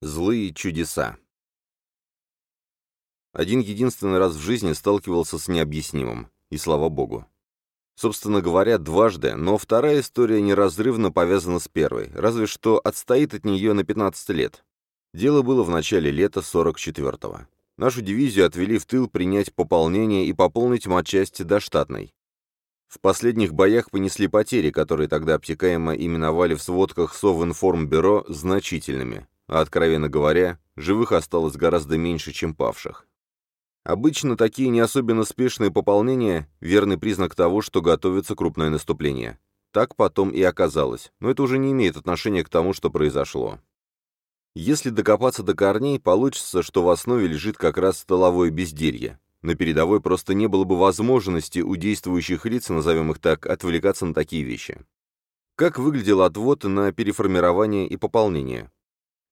Злые чудеса. Один единственный раз в жизни сталкивался с необъяснимым, и слава богу. Собственно говоря, дважды, но вторая история неразрывно повязана с первой, разве что отстоит от нее на 15 лет. Дело было в начале лета 44-го. Нашу дивизию отвели в тыл принять пополнение и пополнить матчасти до штатной. В последних боях понесли потери, которые тогда обтекаемо именовали в сводках Совинформбюро значительными, а, откровенно говоря, живых осталось гораздо меньше, чем павших. Обычно такие не особенно спешные пополнения – верный признак того, что готовится крупное наступление. Так потом и оказалось, но это уже не имеет отношения к тому, что произошло. Если докопаться до корней, получится, что в основе лежит как раз столовое безделье. На передовой просто не было бы возможности у действующих лиц, назовем их так, отвлекаться на такие вещи. Как выглядел отвод на переформирование и пополнение?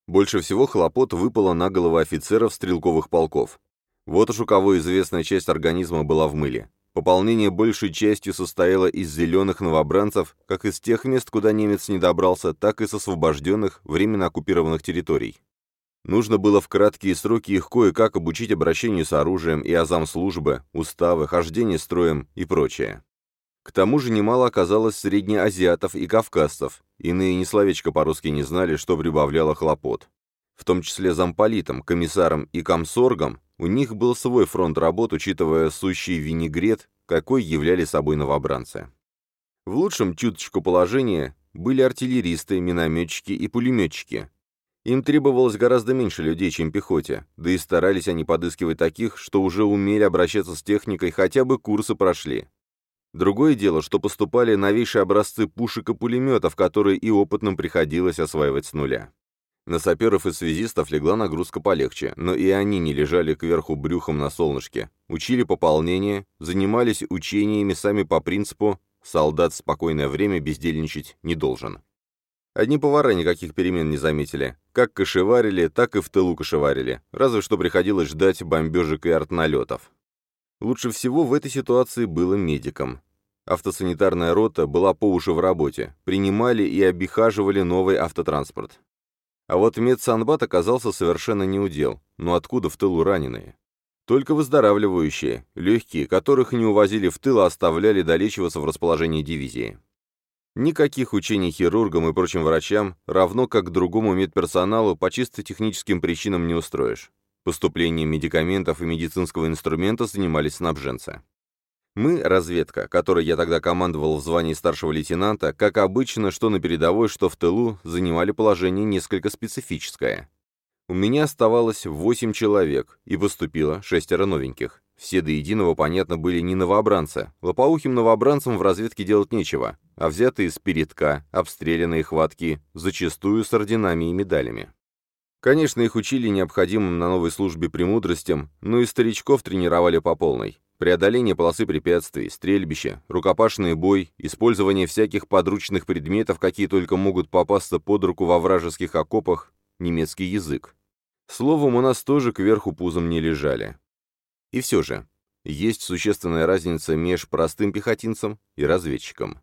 Больше всего хлопот выпало на головы офицеров стрелковых полков. Вот уж у кого известная часть организма была в мыле. Пополнение большей частью состояло из зеленых новобранцев, как из тех мест, куда немец не добрался, так и с освобожденных, временно оккупированных территорий. Нужно было в краткие сроки их кое-как обучить обращению с оружием и азам службы, уставы, хождение строем и прочее. К тому же немало оказалось среднеазиатов и кавказцев, иные ни словечко по-русски не знали, что прибавляло хлопот. В том числе замполитам, комиссарам и комсоргам у них был свой фронт работ, учитывая сущий винегрет, какой являли собой новобранцы. В лучшем чуточку положения были артиллеристы, минометчики и пулеметчики. Им требовалось гораздо меньше людей, чем пехоте, да и старались они подыскивать таких, что уже умели обращаться с техникой, хотя бы курсы прошли. Другое дело, что поступали новейшие образцы пушек и пулеметов, которые и опытным приходилось осваивать с нуля. На саперов и связистов легла нагрузка полегче, но и они не лежали кверху брюхом на солнышке. Учили пополнение, занимались учениями сами по принципу «солдат в спокойное время бездельничать не должен». Одни повара никаких перемен не заметили. Как кошеварили, так и в тылу кошеварили. Разве что приходилось ждать бомбежек и артналетов. Лучше всего в этой ситуации было медикам. Автосанитарная рота была по уши в работе. Принимали и обихаживали новый автотранспорт. А вот медсанбат оказался совершенно неудел. Но откуда в тылу раненые? Только выздоравливающие, легкие, которых не увозили в тыл, а оставляли долечиваться в расположении дивизии. Никаких учений хирургам и прочим врачам, равно как другому медперсоналу, по чисто техническим причинам не устроишь. Поступлением медикаментов и медицинского инструмента занимались снабженцы. Мы, разведка, которой я тогда командовал в звании старшего лейтенанта, как обычно, что на передовой, что в тылу, занимали положение несколько специфическое. У меня оставалось восемь человек, и поступило шестеро новеньких. Все до единого, понятно, были не новобранцы. Лопоухим новобранцам в разведке делать нечего, а взятые с передка, обстрелянные хватки, зачастую с орденами и медалями. Конечно, их учили необходимым на новой службе премудростям, но и старичков тренировали по полной преодоление полосы препятствий, стрельбище, рукопашный бой, использование всяких подручных предметов, какие только могут попасться под руку во вражеских окопах, немецкий язык. Словом, у нас тоже кверху пузом не лежали. И все же, есть существенная разница между простым пехотинцем и разведчиком.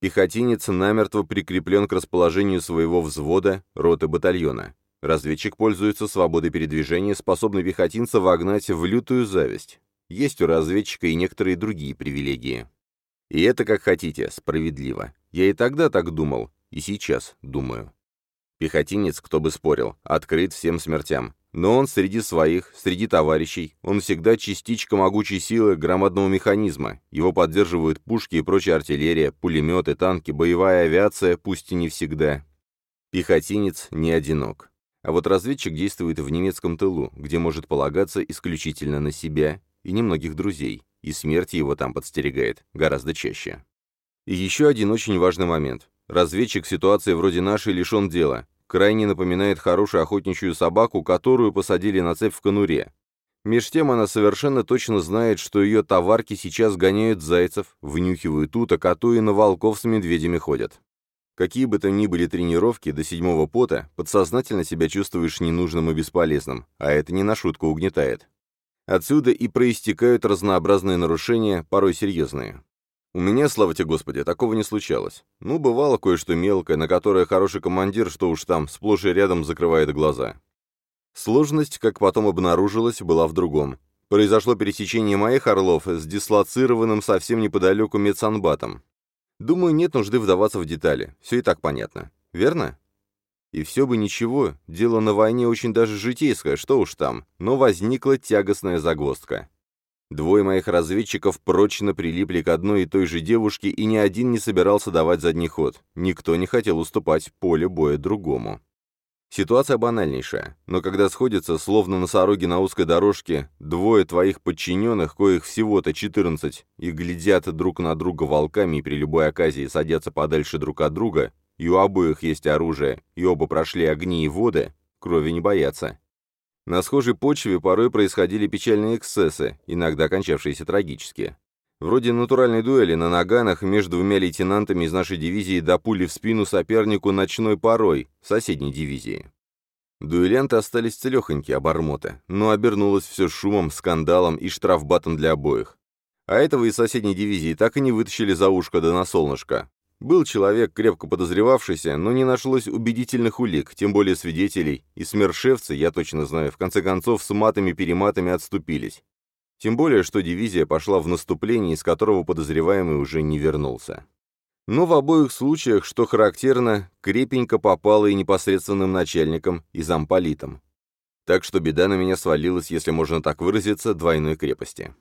Пехотинец намертво прикреплен к расположению своего взвода, роты батальона. Разведчик пользуется свободой передвижения, способный пехотинца вогнать в лютую зависть. Есть у разведчика и некоторые другие привилегии. И это, как хотите, справедливо. Я и тогда так думал, и сейчас думаю. Пехотинец, кто бы спорил, открыт всем смертям. Но он среди своих, среди товарищей, он всегда частичка могучей силы громадного механизма. Его поддерживают пушки и прочая артиллерия, пулеметы, танки, боевая авиация, пусть и не всегда. Пехотинец не одинок. А вот разведчик действует в немецком тылу, где может полагаться исключительно на себя и немногих друзей, и смерть его там подстерегает гораздо чаще. И еще один очень важный момент. Разведчик ситуации вроде нашей лишен дела, крайне напоминает хорошую охотничью собаку, которую посадили на цепь в конуре. Меж тем она совершенно точно знает, что ее товарки сейчас гоняют зайцев, внюхивают уток, а то и на волков с медведями ходят. Какие бы то ни были тренировки, до седьмого пота подсознательно себя чувствуешь ненужным и бесполезным, а это не на шутку угнетает. Отсюда и проистекают разнообразные нарушения, порой серьезные. У меня, слава тебе Господи, такого не случалось. Ну, бывало кое-что мелкое, на которое хороший командир, что уж там, сплошь и рядом закрывает глаза. Сложность, как потом обнаружилось, была в другом. Произошло пересечение моих орлов с дислоцированным совсем неподалеку медсанбатом. Думаю, нет нужды вдаваться в детали, все и так понятно. Верно? И все бы ничего, дело на войне очень даже житейское, что уж там, но возникла тягостная загвоздка. Двое моих разведчиков прочно прилипли к одной и той же девушке, и ни один не собирался давать задний ход. Никто не хотел уступать поле боя другому. Ситуация банальнейшая, но когда сходятся, словно носороги на узкой дорожке, двое твоих подчиненных, коих всего-то 14, и глядят друг на друга волками и при любой оказии садятся подальше друг от друга, и у обоих есть оружие, и оба прошли огни и воды, крови не боятся. На схожей почве порой происходили печальные эксцессы, иногда кончавшиеся трагически. Вроде натуральной дуэли на наганах между двумя лейтенантами из нашей дивизии до пули в спину сопернику ночной порой, соседней дивизии. Дуэлянты остались целехонькие, обормоты, но обернулось все шумом, скандалом и штрафбатом для обоих. А этого из соседней дивизии так и не вытащили за ушко да на солнышко. Был человек, крепко подозревавшийся, но не нашлось убедительных улик, тем более свидетелей, и смершевцы, я точно знаю, в конце концов с матами-перематами отступились. Тем более, что дивизия пошла в наступление, из которого подозреваемый уже не вернулся. Но в обоих случаях, что характерно, крепенько попало и непосредственным начальником, и замполитом. Так что беда на меня свалилась, если можно так выразиться, двойной крепости.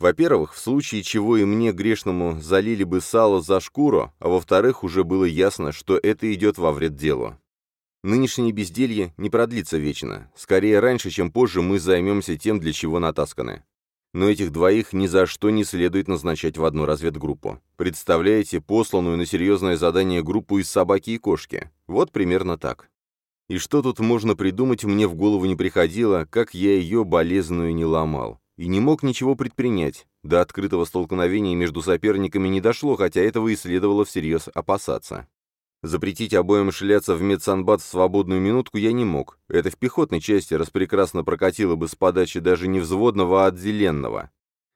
Во-первых, в случае чего и мне, грешному, залили бы сало за шкуру, а во-вторых, уже было ясно, что это идет во вред делу. Нынешнее безделье не продлится вечно. Скорее раньше, чем позже мы займемся тем, для чего натасканы. Но этих двоих ни за что не следует назначать в одну разведгруппу. Представляете посланную на серьезное задание группу из собаки и кошки? Вот примерно так. И что тут можно придумать, мне в голову не приходило, как я ее болезную не ломал. И не мог ничего предпринять. До открытого столкновения между соперниками не дошло, хотя этого и следовало всерьез опасаться. Запретить обоим шляться в медсанбат в свободную минутку я не мог. Это в пехотной части распрекрасно прокатило бы с подачи даже не взводного, а отделенного.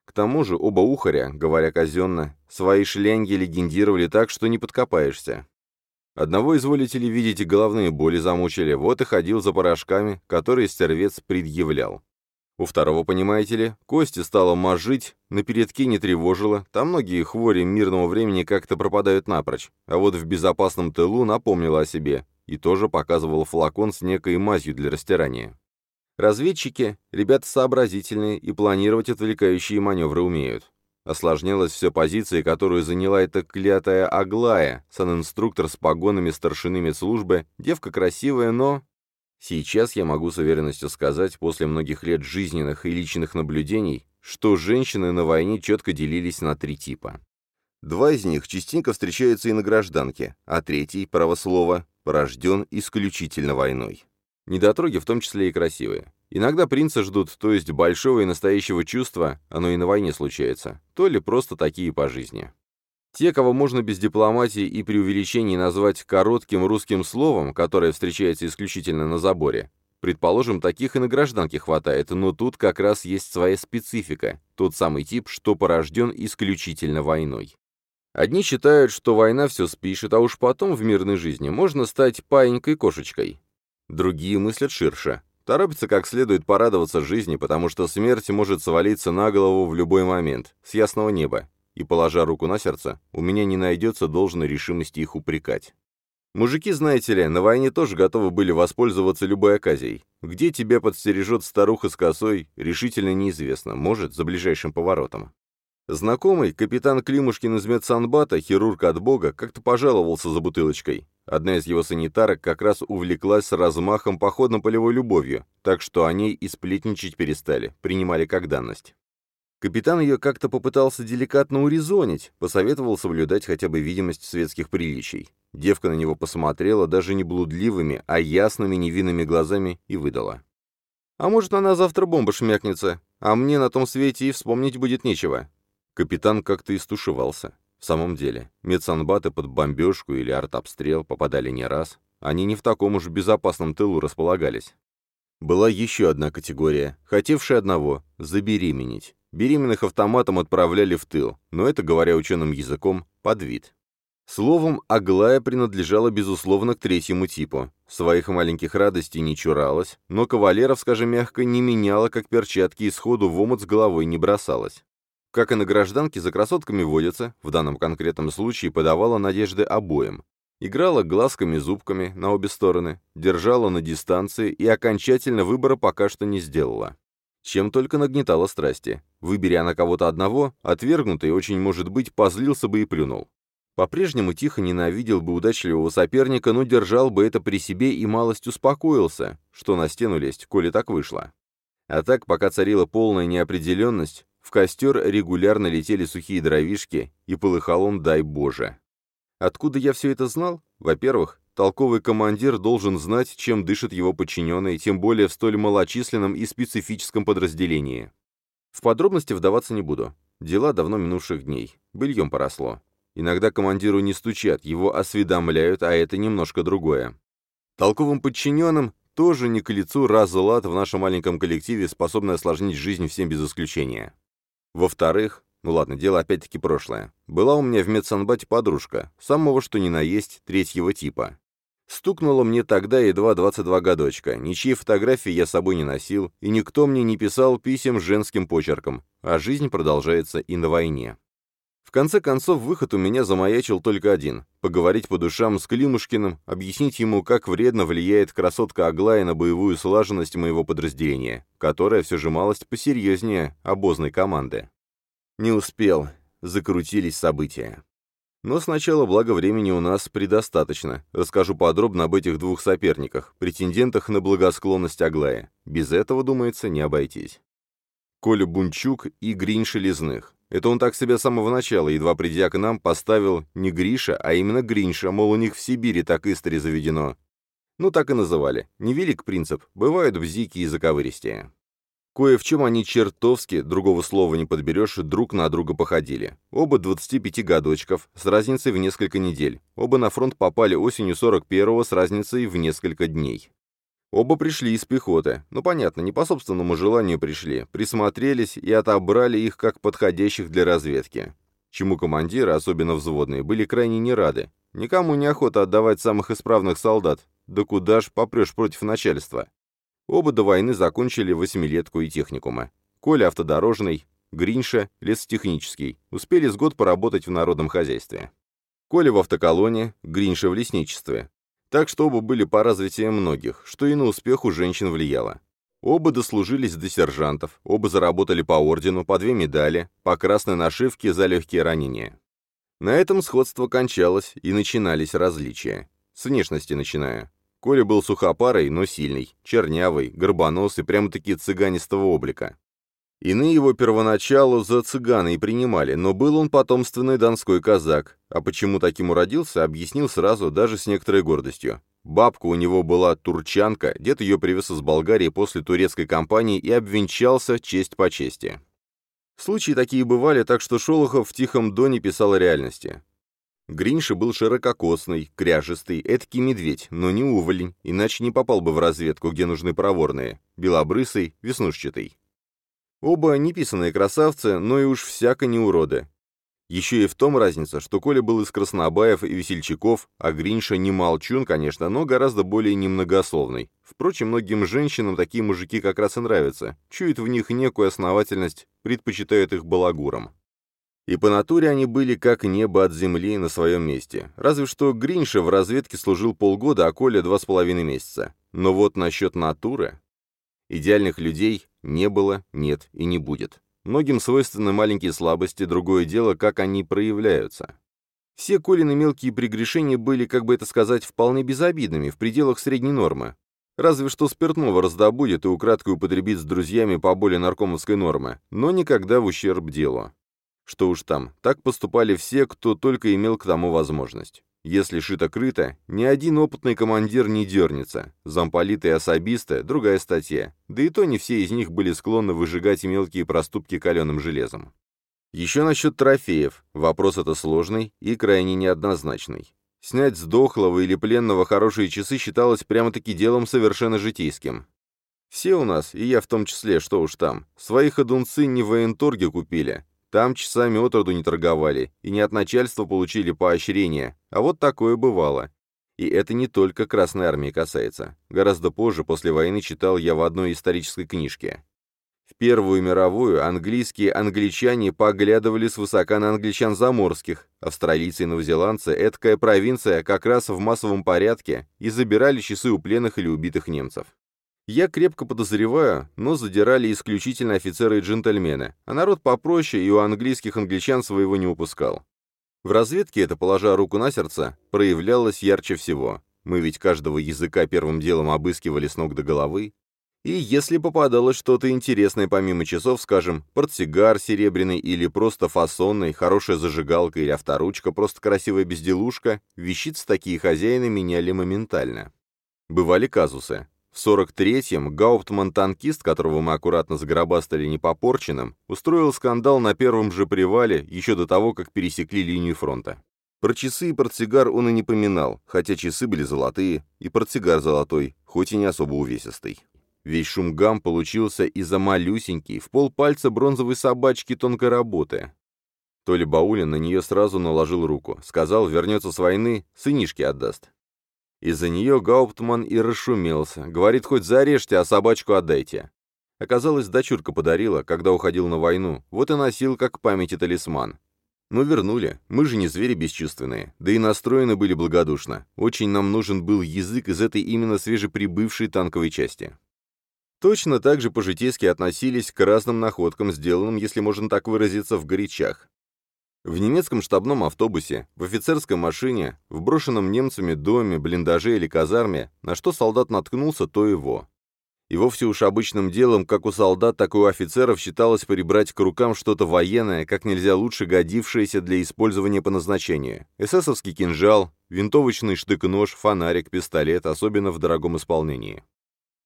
К тому же оба ухаря, говоря казенно, свои шлянги легендировали так, что не подкопаешься. Одного изволите ли видеть, головные боли замучили, вот и ходил за порошками, которые стервец предъявлял. У второго, понимаете ли, кости стало мажить, на передке не тревожило, там многие хвори мирного времени как-то пропадают напрочь, а вот в безопасном тылу напомнила о себе и тоже показывал флакон с некой мазью для растирания. Разведчики — ребята сообразительные и планировать отвлекающие маневры умеют. Осложнялось все позиции, которую заняла эта клятая Аглая, санинструктор с погонами старшины медслужбы, девка красивая, но Сейчас я могу с уверенностью сказать, после многих лет жизненных и личных наблюдений, что женщины на войне четко делились на три типа. Два из них частенько встречаются и на гражданке, а третий, право слова, порожден исключительно войной. Недотроги в том числе и красивые. Иногда принца ждут, то есть большого и настоящего чувства, оно и на войне случается, то ли просто такие по жизни. Те, кого можно без дипломатии и преувеличений назвать коротким русским словом, которое встречается исключительно на заборе, Предположим, таких и на гражданке хватает, но тут как раз есть своя специфика, тот самый тип, что порожден исключительно войной. Одни считают, что война все спишет, а уж потом в мирной жизни можно стать паинькой-кошечкой. Другие мыслят ширше. Торопятся как следует порадоваться жизни, потому что смерть может свалиться на голову в любой момент, с ясного неба, и, положа руку на сердце, у меня не найдется должной решимости их упрекать. Мужики, знаете ли, на войне тоже готовы были воспользоваться любой оказией. Где тебя подстережет старуха с косой, решительно неизвестно, может, за ближайшим поворотом. Знакомый, капитан Климушкин из медсанбата, хирург от бога, как-то пожаловался за бутылочкой. Одна из его санитарок как раз увлеклась размахом походно-полевой любовью, так что о ней и сплетничать перестали, принимали как данность. Капитан ее как-то попытался деликатно урезонить, посоветовал соблюдать хотя бы видимость светских приличий. Девка на него посмотрела даже не блудливыми, а ясными невинными глазами и выдала. «А может, она завтра бомба шмякнется, а мне на том свете и вспомнить будет нечего». Капитан как-то истушевался. В самом деле, медсанбаты под бомбежку или артобстрел попадали не раз. Они не в таком уж безопасном тылу располагались. Была еще одна категория, хотевшая одного — забеременеть. Беременных автоматом отправляли в тыл, но это, говоря ученым языком, под вид. Словом, Аглая принадлежала, безусловно, к третьему типу. Своих маленьких радостей не чуралась, но кавалеров, скажем мягко, не меняла, как перчатки, и сходу в омут с головой не бросалась. Как и на гражданке, за красотками водятся, в данном конкретном случае подавала надежды обоим. Играла глазками-зубками на обе стороны, держала на дистанции и окончательно выбора пока что не сделала. Чем только нагнетала страсти. Выбери она кого-то одного, отвергнутый, очень может быть, позлился бы и плюнул. По-прежнему тихо ненавидел бы удачливого соперника, но держал бы это при себе и малость успокоился, что на стену лезть, коли так вышло. А так, пока царила полная неопределенность, в костер регулярно летели сухие дровишки, и полыхал он, дай Боже. Откуда я все это знал? Во-первых, толковый командир должен знать, чем дышит его подчиненный, тем более в столь малочисленном и специфическом подразделении. В подробности вдаваться не буду. Дела давно минувших дней. Быльем поросло. Иногда командиру не стучат, его осведомляют, а это немножко другое. Толковым подчиненным тоже не к лицу раз лад в нашем маленьком коллективе, способный осложнить жизнь всем без исключения. Во-вторых, ну ладно, дело опять-таки прошлое. Была у меня в медсанбате подружка, самого что ни на есть, третьего типа. Стукнуло мне тогда едва 22 годочка, ничьи фотографии я с собой не носил, и никто мне не писал писем с женским почерком, а жизнь продолжается и на войне. В конце концов, выход у меня замаячил только один — поговорить по душам с Климушкиным, объяснить ему, как вредно влияет красотка Аглая на боевую слаженность моего подразделения, которая все же малость посерьезнее обозной команды. Не успел. Закрутились события. Но сначала, благо времени у нас предостаточно. Расскажу подробно об этих двух соперниках, претендентах на благосклонность Аглая. Без этого, думается, не обойтись. Коля Бунчук и Гринь Шелезных. Это он так себя с самого начала, едва придя к нам, поставил не Гриша, а именно Гринша, мол, у них в Сибири так истори заведено. Ну, так и называли. Невелик принцип, бывают бзики и заковыристее. Кое в чем они чертовски, другого слова не подберешь, друг на друга походили. Оба 25 годочков, с разницей в несколько недель. Оба на фронт попали осенью 41-го с разницей в несколько дней. Оба пришли из пехоты. Ну, понятно, не по собственному желанию пришли. Присмотрелись и отобрали их как подходящих для разведки. Чему командиры, особенно взводные, были крайне не рады. Никому не охота отдавать самых исправных солдат. Да куда ж попрешь против начальства. Оба до войны закончили восьмилетку и техникума. Коля автодорожный, Гринша — лесотехнический. Успели с год поработать в народном хозяйстве. Коля в автоколоне, Гринша в лесничестве. Так что оба были по развитию многих, что и на успех у женщин влияло. Оба дослужились до сержантов, оба заработали по ордену, по две медали, по красной нашивке за легкие ранения. На этом сходство кончалось, и начинались различия. С внешности начиная. Коля был сухопарой, но сильный, чернявый, горбоносый, прямо-таки цыганистого облика. Иные его первоначалу за цыгана и принимали, но был он потомственный донской казак, а почему таким уродился, объяснил сразу, даже с некоторой гордостью. Бабка у него была турчанка, дед ее привез из Болгарии после турецкой кампании и обвенчался честь по чести. Случаи такие бывали, так что Шолохов в «Тихом доне» писал о реальности. Гринша был ширококосный, кряжистый, эдакий медведь, но не уволень, иначе не попал бы в разведку, где нужны проворные, белобрысый, веснушчатый. Оба неписанные красавцы, но и уж всяко не уроды. Еще и в том разница, что Коля был из Краснобаев и Весельчаков, а Гринша не молчун, конечно, но гораздо более немногословный. Впрочем, многим женщинам такие мужики как раз и нравятся, чуют в них некую основательность, предпочитают их балагуром. И по натуре они были как небо от земли на своем месте. Разве что Гринша в разведке служил полгода, а Коля два с половиной месяца. Но вот насчет натуры... Идеальных людей не было, нет и не будет. Многим свойственны маленькие слабости, другое дело, как они проявляются. Все Колины мелкие прегрешения были, как бы это сказать, вполне безобидными, в пределах средней нормы. Разве что спиртного раздобудет и украдкой употребит с друзьями по более наркомовской нормы, но никогда в ущерб делу. Что уж там, так поступали все, кто только имел к тому возможность. Если шито-крыто, ни один опытный командир не дернется. Замполиты и особисты — другая статья. Да и то не все из них были склонны выжигать мелкие проступки каленым железом. Еще насчет трофеев. Вопрос это сложный и крайне неоднозначный. Снять с дохлого или пленного хорошие часы считалось прямо-таки делом совершенно житейским. Все у нас, и я в том числе, что уж там, свои ходунцы не в военторге купили, Там часами от роду не торговали, и не от начальства получили поощрение, а вот такое бывало. И это не только Красной Армии касается. Гораздо позже, после войны, читал я в одной исторической книжке. В Первую мировую английские англичане поглядывали свысока на англичан заморских, австралийцы и новозеландцы, эткая провинция, как раз в массовом порядке, и забирали часы у пленных или убитых немцев. Я крепко подозреваю, но задирали исключительно офицеры и джентльмены, а народ попроще и у английских англичан своего не упускал. В разведке это, положа руку на сердце, проявлялось ярче всего. Мы ведь каждого языка первым делом обыскивали с ног до головы, и если попадалось что-то интересное помимо часов, скажем, портсигар серебряный или просто фасонный, хорошая зажигалка или авторучка, просто красивая безделушка, вещицы такие хозяины меняли моментально. Бывали казусы. В 43-м гауптман-танкист, которого мы аккуратно загробастали непопорченным, устроил скандал на первом же привале, еще до того, как пересекли линию фронта. Про часы и портсигар он и не поминал, хотя часы были золотые, и портсигар золотой, хоть и не особо увесистый. Весь шум гам получился из-за малюсенький, в полпальца бронзовой собачки тонкой работы. Толя Баулин на нее сразу наложил руку. Сказал, вернется с войны, сынишки отдаст. Из-за нее Гауптман и расшумелся. Говорит, хоть зарежьте, а собачку отдайте. Оказалось, дочурка подарила, когда уходил на войну. Вот и носил, как памяти талисман. Ну, вернули. Мы же не звери бесчувственные. Да и настроены были благодушно. Очень нам нужен был язык из этой именно свежеприбывшей танковой части. Точно так же по-житейски относились к разным находкам, сделанным, если можно так выразиться, в горячах. В немецком штабном автобусе, в офицерской машине, в брошенном немцами доме, блиндаже или казарме, на что солдат наткнулся, то его. И вовсе уж обычным делом, как у солдат, так и у офицеров считалось прибрать к рукам что-то военное, как нельзя лучше годившееся для использования по назначению. Эсэсовский кинжал, винтовочный штык-нож, фонарик, пистолет, особенно в дорогом исполнении.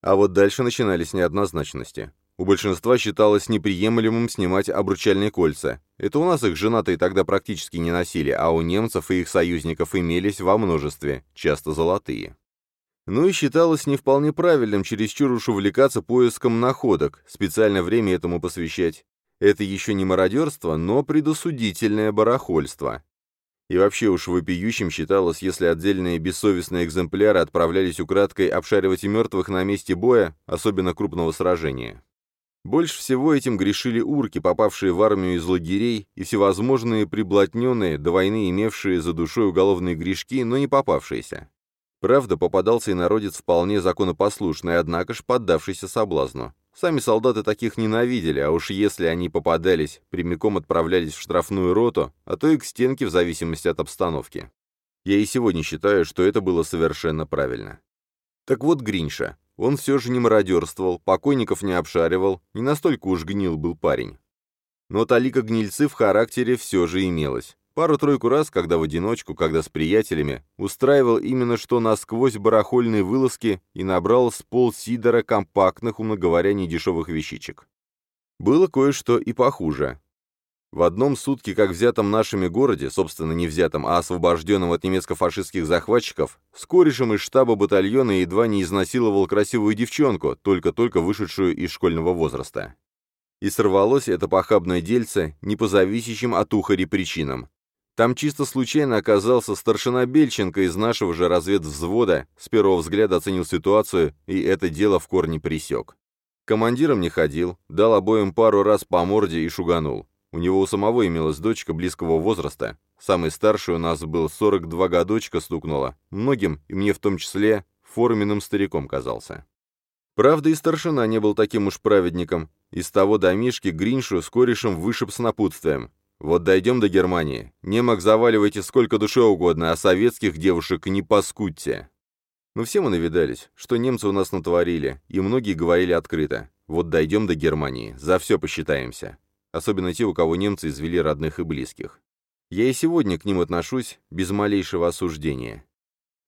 А вот дальше начинались неоднозначности. У большинства считалось неприемлемым снимать обручальные кольца. Это у нас их женатые тогда практически не носили, а у немцев и их союзников имелись во множестве, часто золотые. Ну и считалось не вполне правильным чересчур уж увлекаться поиском находок, специально время этому посвящать. Это еще не мародерство, но предосудительное барахольство. И вообще уж вопиющим считалось, если отдельные бессовестные экземпляры отправлялись украдкой обшаривать мертвых на месте боя, особенно крупного сражения. Больше всего этим грешили урки, попавшие в армию из лагерей, и всевозможные приблотненные, до войны имевшие за душой уголовные грешки, но не попавшиеся. Правда, попадался и народец вполне законопослушный, однако ж поддавшийся соблазну. Сами солдаты таких ненавидели, а уж если они попадались, прямиком отправлялись в штрафную роту, а то и к стенке в зависимости от обстановки. Я и сегодня считаю, что это было совершенно правильно. Так вот Гринша. Он все же не мародерствовал, покойников не обшаривал, не настолько уж гнил был парень. Но талика гнильцы в характере все же имелось. Пару-тройку раз, когда в одиночку, когда с приятелями, устраивал именно что насквозь барахольные вылазки и набрал с пол сидора компактных, умно говоря, недешевых вещичек. Было кое-что и похуже. В одном сутке, как взятом нашими городе, собственно, не взятом, а освобожденном от немецко-фашистских захватчиков, с корешем из штаба батальона едва не изнасиловал красивую девчонку, только-только вышедшую из школьного возраста. И сорвалось это похабное дельце не по зависящим от ухари причинам. Там чисто случайно оказался старшина Бельченко из нашего же разведвзвода, с первого взгляда оценил ситуацию и это дело в корне присек. Командиром не ходил, дал обоим пару раз по морде и шуганул. У него у самого имелась дочка близкого возраста. Самый старший у нас был 42 годочка стукнула. Многим, и мне в том числе, форменным стариком казался. Правда, и старшина не был таким уж праведником. Из того домишки Гриншу с корешем вышиб с напутствием. Вот дойдем до Германии. Немок заваливайте сколько душе угодно, а советских девушек не паскудьте. Но все мы навидались, что немцы у нас натворили, и многие говорили открыто. Вот дойдем до Германии, за все посчитаемся. Особенно те, у кого немцы извели родных и близких. Я и сегодня к ним отношусь без малейшего осуждения.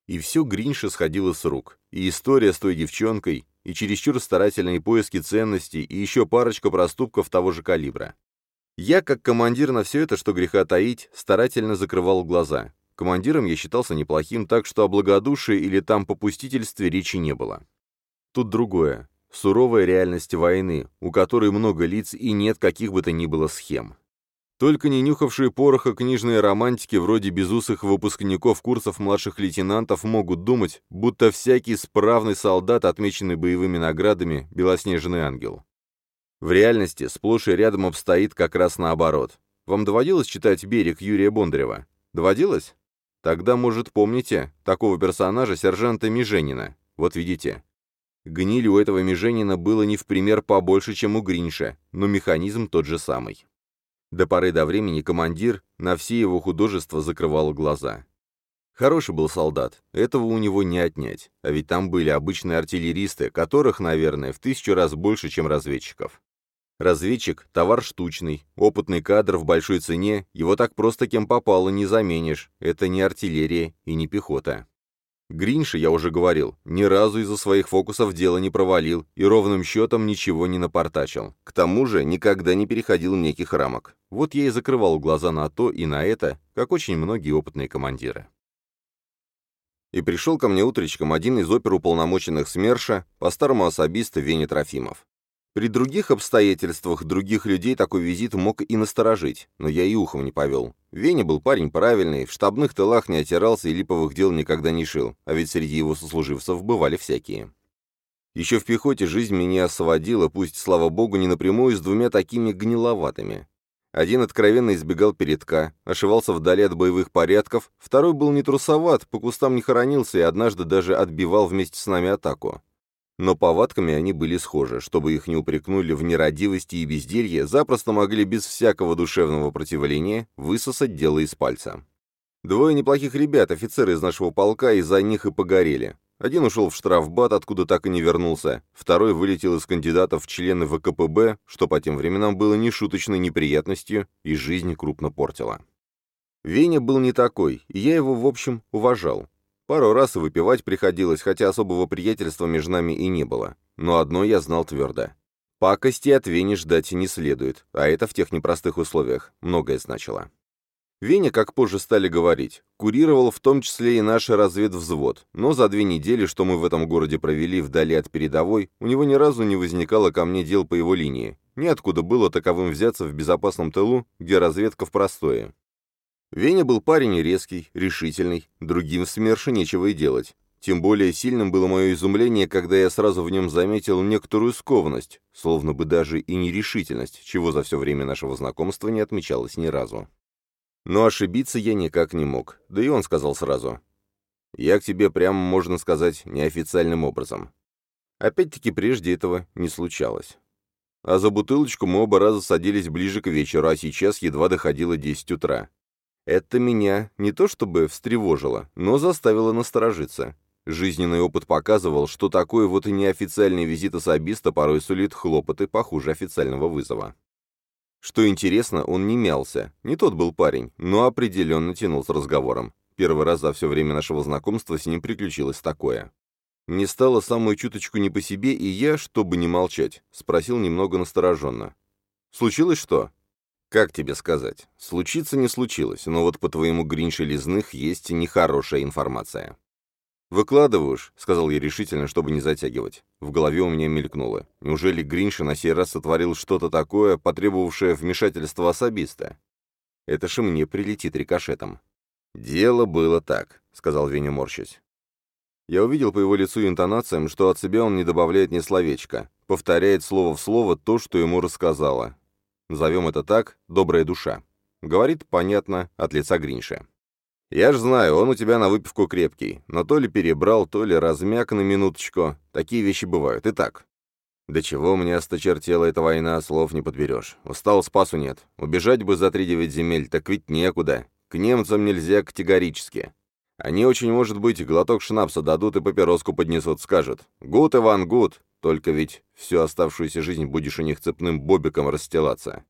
И все Гринша сходило с рук. И история с той девчонкой, и чересчур старательные поиски ценностей, и еще парочка проступков того же калибра. Я, как командир на все это, что греха таить, старательно закрывал глаза. Командиром я считался неплохим, так что о благодушии или там попустительстве речи не было. Тут другое. Суровая реальность войны, у которой много лиц и нет каких бы то ни было схем. Только не нюхавшие пороха книжные романтики вроде безусых выпускников курсов младших лейтенантов могут думать, будто всякий справный солдат, отмеченный боевыми наградами, белоснежный ангел. В реальности сплошь и рядом обстоит как раз наоборот. Вам доводилось читать «Берег» Юрия Бондарева? Доводилось? Тогда, может, помните такого персонажа, сержанта Меженина? Вот видите. Гнили у этого Меженина было не в пример побольше, чем у Гринша, но механизм тот же самый. До поры до времени командир на все его художества закрывал глаза. Хороший был солдат, этого у него не отнять, а ведь там были обычные артиллеристы, которых, наверное, в тысячу раз больше, чем разведчиков. Разведчик — товар штучный, опытный кадр в большой цене, его так просто кем попало не заменишь, это не артиллерия и не пехота. Гринша, я уже говорил, ни разу из-за своих фокусов дело не провалил и ровным счетом ничего не напортачил. К тому же никогда не переходил неких рамок. Вот я и закрывал глаза на то и на это, как очень многие опытные командиры. И пришел ко мне утречком один из оперуполномоченных СМЕРШа, по-старому особиста Веня Трофимов. При других обстоятельствах других людей такой визит мог и насторожить, но я и ухом не повел. Веня был парень правильный, в штабных тылах не отирался и липовых дел никогда не шил, а ведь среди его сослуживцев бывали всякие. Еще в пехоте жизнь меня осводила, пусть, слава богу, не напрямую, с двумя такими гниловатыми. Один откровенно избегал передка, ошивался вдали от боевых порядков, второй был не трусоват, по кустам не хоронился и однажды даже отбивал вместе с нами атаку. Но повадками они были схожи, чтобы их не упрекнули в нерадивости и безделье, запросто могли без всякого душевного противления высосать дело из пальца. Двое неплохих ребят, офицеры из нашего полка, из-за них и погорели. Один ушел в штрафбат, откуда так и не вернулся, второй вылетел из кандидатов в члены ВКПБ, что по тем временам было нешуточной неприятностью и жизнь крупно портило. Веня был не такой, и я его, в общем, уважал. Пару раз выпивать приходилось, хотя особого приятельства между нами и не было. Но одно я знал твердо. Пакости от Вени ждать не следует, а это в тех непростых условиях многое значило. Веня, как позже стали говорить, курировал в том числе и наш разведвзвод, но за две недели, что мы в этом городе провели вдали от передовой, у него ни разу не возникало ко мне дел по его линии. Неоткуда было таковым взяться в безопасном тылу, где разведка в простое. Веня был парень резкий, решительный, другим в СМЕРШе нечего и делать. Тем более сильным было мое изумление, когда я сразу в нем заметил некоторую скованность, словно бы даже и нерешительность, чего за все время нашего знакомства не отмечалось ни разу. Но ошибиться я никак не мог, да и он сказал сразу. «Я к тебе прямо, можно сказать, неофициальным образом». Опять-таки прежде этого не случалось. А за бутылочку мы оба раза садились ближе к вечеру, а сейчас едва доходило 10 утра. Это меня не то чтобы встревожило, но заставило насторожиться. Жизненный опыт показывал, что такой вот неофициальный визит особиста порой сулит хлопоты похуже официального вызова. Что интересно, он не мялся. Не тот был парень, но определенно тянул с разговором. Первый раз за все время нашего знакомства с ним приключилось такое. Мне стало самую чуточку не по себе, и я, чтобы не молчать, спросил немного настороженно. «Случилось что?» Как тебе сказать? Случиться не случилось, но вот по твоему Гринше Лизных есть нехорошая информация. «Выкладываешь», — сказал я решительно, чтобы не затягивать. В голове у меня мелькнуло. Неужели Гринша на сей раз сотворил что-то такое, потребовавшее вмешательства особиста? Это же мне прилетит рикошетом. «Дело было так», — сказал Веня морщась. Я увидел по его лицу и интонациям, что от себя он не добавляет ни словечка, повторяет слово в слово то, что ему рассказала, Назовем это так, добрая душа. Говорит, понятно, от лица Гринша. «Я ж знаю, он у тебя на выпивку крепкий, но то ли перебрал, то ли размяк на минуточку. Такие вещи бывают. Итак, до чего мне осточертела эта война, слов не подберешь. Устал, спасу нет. Убежать бы за три девять земель, так ведь некуда. К немцам нельзя категорически. Они очень, может быть, глоток шнапса дадут и папироску поднесут, скажут. «Гуд, Иван, гуд!» Только ведь всю оставшуюся жизнь будешь у них цепным бобиком расстилаться.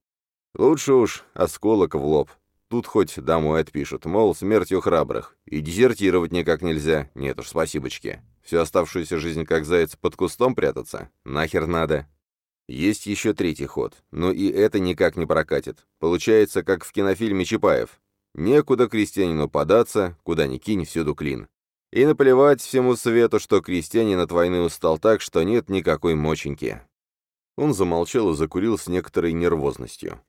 Лучше уж осколок в лоб. Тут хоть домой отпишут, мол, смертью храбрых. И дезертировать никак нельзя. Нет уж, спасибочки. Всю оставшуюся жизнь как заяц под кустом прятаться? Нахер надо. Есть еще третий ход, но и это никак не прокатит. Получается, как в кинофильме Чапаев. Некуда крестьянину податься, куда ни кинь, всюду клин. И наплевать всему свету, что крестьянин от войны устал так, что нет никакой моченьки. Он замолчал и закурил с некоторой нервозностью.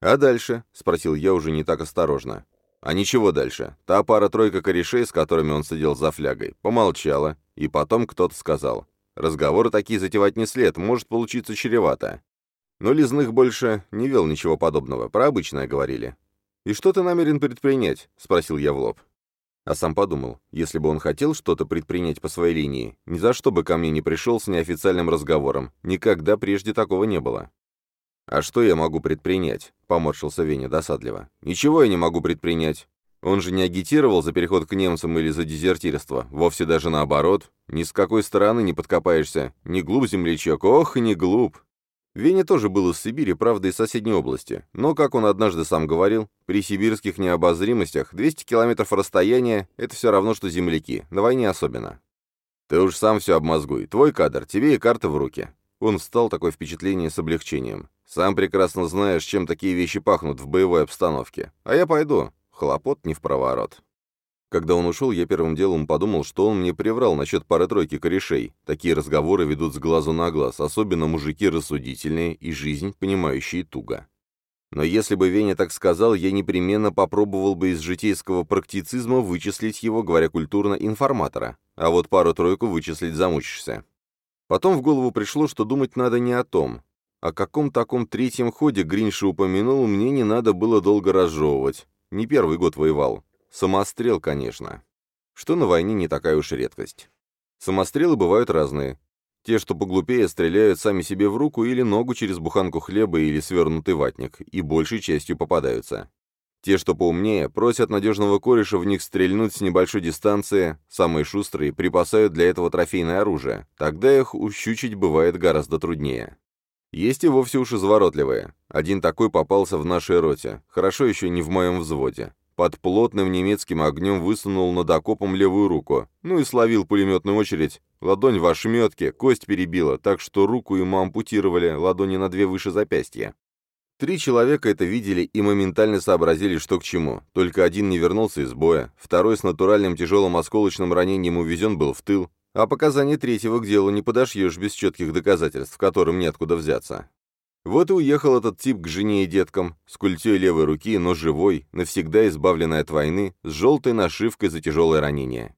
«А дальше?» — спросил я уже не так осторожно. «А ничего дальше. Та пара-тройка корешей, с которыми он сидел за флягой, помолчала, и потом кто-то сказал. Разговоры такие затевать не след, может получиться чревато. Но Лизных больше не вел ничего подобного, про обычное говорили. «И что ты намерен предпринять?» — спросил я в лоб. А сам подумал, если бы он хотел что-то предпринять по своей линии, ни за что бы ко мне не пришел с неофициальным разговором, никогда прежде такого не было. «А что я могу предпринять?» — поморщился Веня досадливо. «Ничего я не могу предпринять. Он же не агитировал за переход к немцам или за дезертирство, вовсе даже наоборот. Ни с какой стороны не подкопаешься. Не глуп, землячок, ох, не глуп. Веня тоже был из Сибири, правда, из соседней области. Но, как он однажды сам говорил, при сибирских необозримостях 200 километров расстояния — это все равно, что земляки, на войне особенно. Ты уж сам все обмозгуй. Твой кадр, тебе и карта в руки. Он встал, такое впечатление с облегчением. Сам прекрасно знаешь, чем такие вещи пахнут в боевой обстановке. А я пойду. Хлопот не в проворот. Когда он ушел, я первым делом подумал, что он мне приврал насчет пары-тройки корешей. Такие разговоры ведут с глазу на глаз, особенно мужики рассудительные и жизнь, понимающие туго. Но если бы Веня так сказал, я непременно попробовал бы из житейского практицизма вычислить его, говоря культурно, информатора. А вот пару-тройку вычислить замучишься. Потом в голову пришло, что думать надо не о том. О каком таком третьем ходе Гринша упомянул, мне не надо было долго разжевывать. Не первый год воевал. Самострел, конечно. Что на войне не такая уж редкость. Самострелы бывают разные. Те, что поглупее, стреляют сами себе в руку или ногу через буханку хлеба или свернутый ватник, и большей частью попадаются. Те, что поумнее, просят надежного кореша в них стрельнуть с небольшой дистанции, самые шустрые припасают для этого трофейное оружие, тогда их ущучить бывает гораздо труднее. Есть и вовсе уж изворотливые. Один такой попался в нашей роте, хорошо еще не в моем взводе под плотным немецким огнем высунул над окопом левую руку, ну и словил пулеметную очередь. Ладонь в ошметке, кость перебила, так что руку ему ампутировали, ладони на две выше запястья. Три человека это видели и моментально сообразили, что к чему. Только один не вернулся из боя, второй с натуральным тяжелым осколочным ранением увезен был в тыл, а показания третьего к делу не подошьешь без четких доказательств, которым неоткуда взяться. Вот и уехал этот тип к жене и деткам, с культей левой руки, но живой, навсегда избавленный от войны, с желтой нашивкой за тяжелое ранение.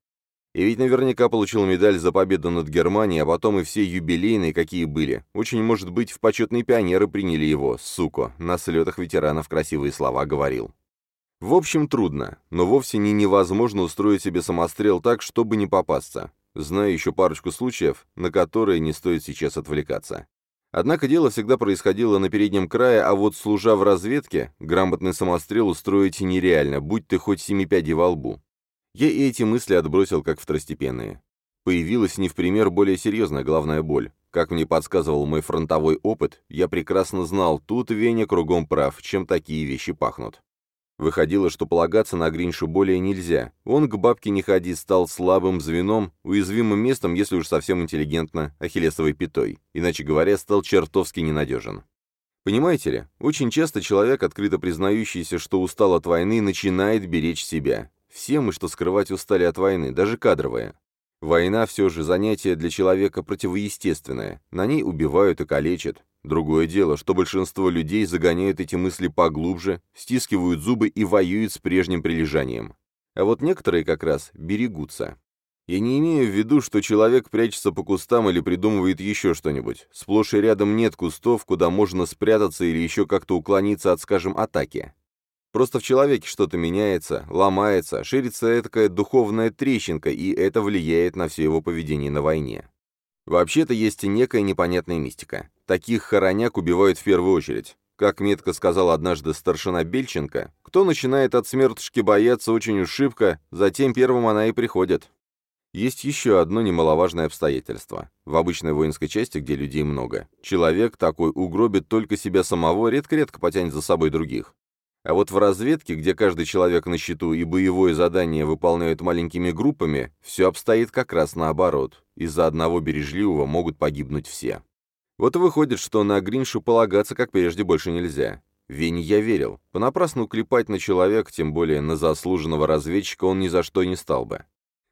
И ведь наверняка получил медаль за победу над Германией, а потом и все юбилейные, какие были. Очень, может быть, в почетные пионеры приняли его, сука, на слетах ветеранов красивые слова говорил. В общем, трудно, но вовсе не невозможно устроить себе самострел так, чтобы не попасться. Знаю еще парочку случаев, на которые не стоит сейчас отвлекаться. Однако дело всегда происходило на переднем крае, а вот служа в разведке, грамотный самострел устроить нереально, будь ты хоть семи пядей во лбу. Я и эти мысли отбросил как второстепенные. Появилась не в пример более серьезная головная боль. Как мне подсказывал мой фронтовой опыт, я прекрасно знал, тут Веня кругом прав, чем такие вещи пахнут. Выходило, что полагаться на Гриншу более нельзя. Он к бабке не ходи стал слабым звеном, уязвимым местом, если уж совсем интеллигентно, ахиллесовой пятой. Иначе говоря, стал чертовски ненадежен. Понимаете ли, очень часто человек, открыто признающийся, что устал от войны, начинает беречь себя. Все мы, что скрывать, устали от войны, даже кадровые. Война все же занятие для человека противоестественное. На ней убивают и калечат. Другое дело, что большинство людей загоняют эти мысли поглубже, стискивают зубы и воюют с прежним прилежанием. А вот некоторые как раз берегутся. Я не имею в виду, что человек прячется по кустам или придумывает еще что-нибудь. Сплошь и рядом нет кустов, куда можно спрятаться или еще как-то уклониться от, скажем, атаки. Просто в человеке что-то меняется, ломается, ширится такая духовная трещинка, и это влияет на все его поведение на войне. Вообще-то есть некая непонятная мистика. Таких хороняк убивают в первую очередь. Как метко сказал однажды старшина Бельченко, кто начинает от смертушки бояться очень уж шибко, затем первым она и приходит. Есть еще одно немаловажное обстоятельство. В обычной воинской части, где людей много, человек такой угробит только себя самого, редко-редко потянет за собой других. А вот в разведке, где каждый человек на счету и боевое задание выполняют маленькими группами, все обстоит как раз наоборот. Из-за одного бережливого могут погибнуть все. Вот и выходит, что на Гриншу полагаться, как прежде, больше нельзя. Вене я верил. Понапрасну клепать на человека, тем более на заслуженного разведчика, он ни за что не стал бы.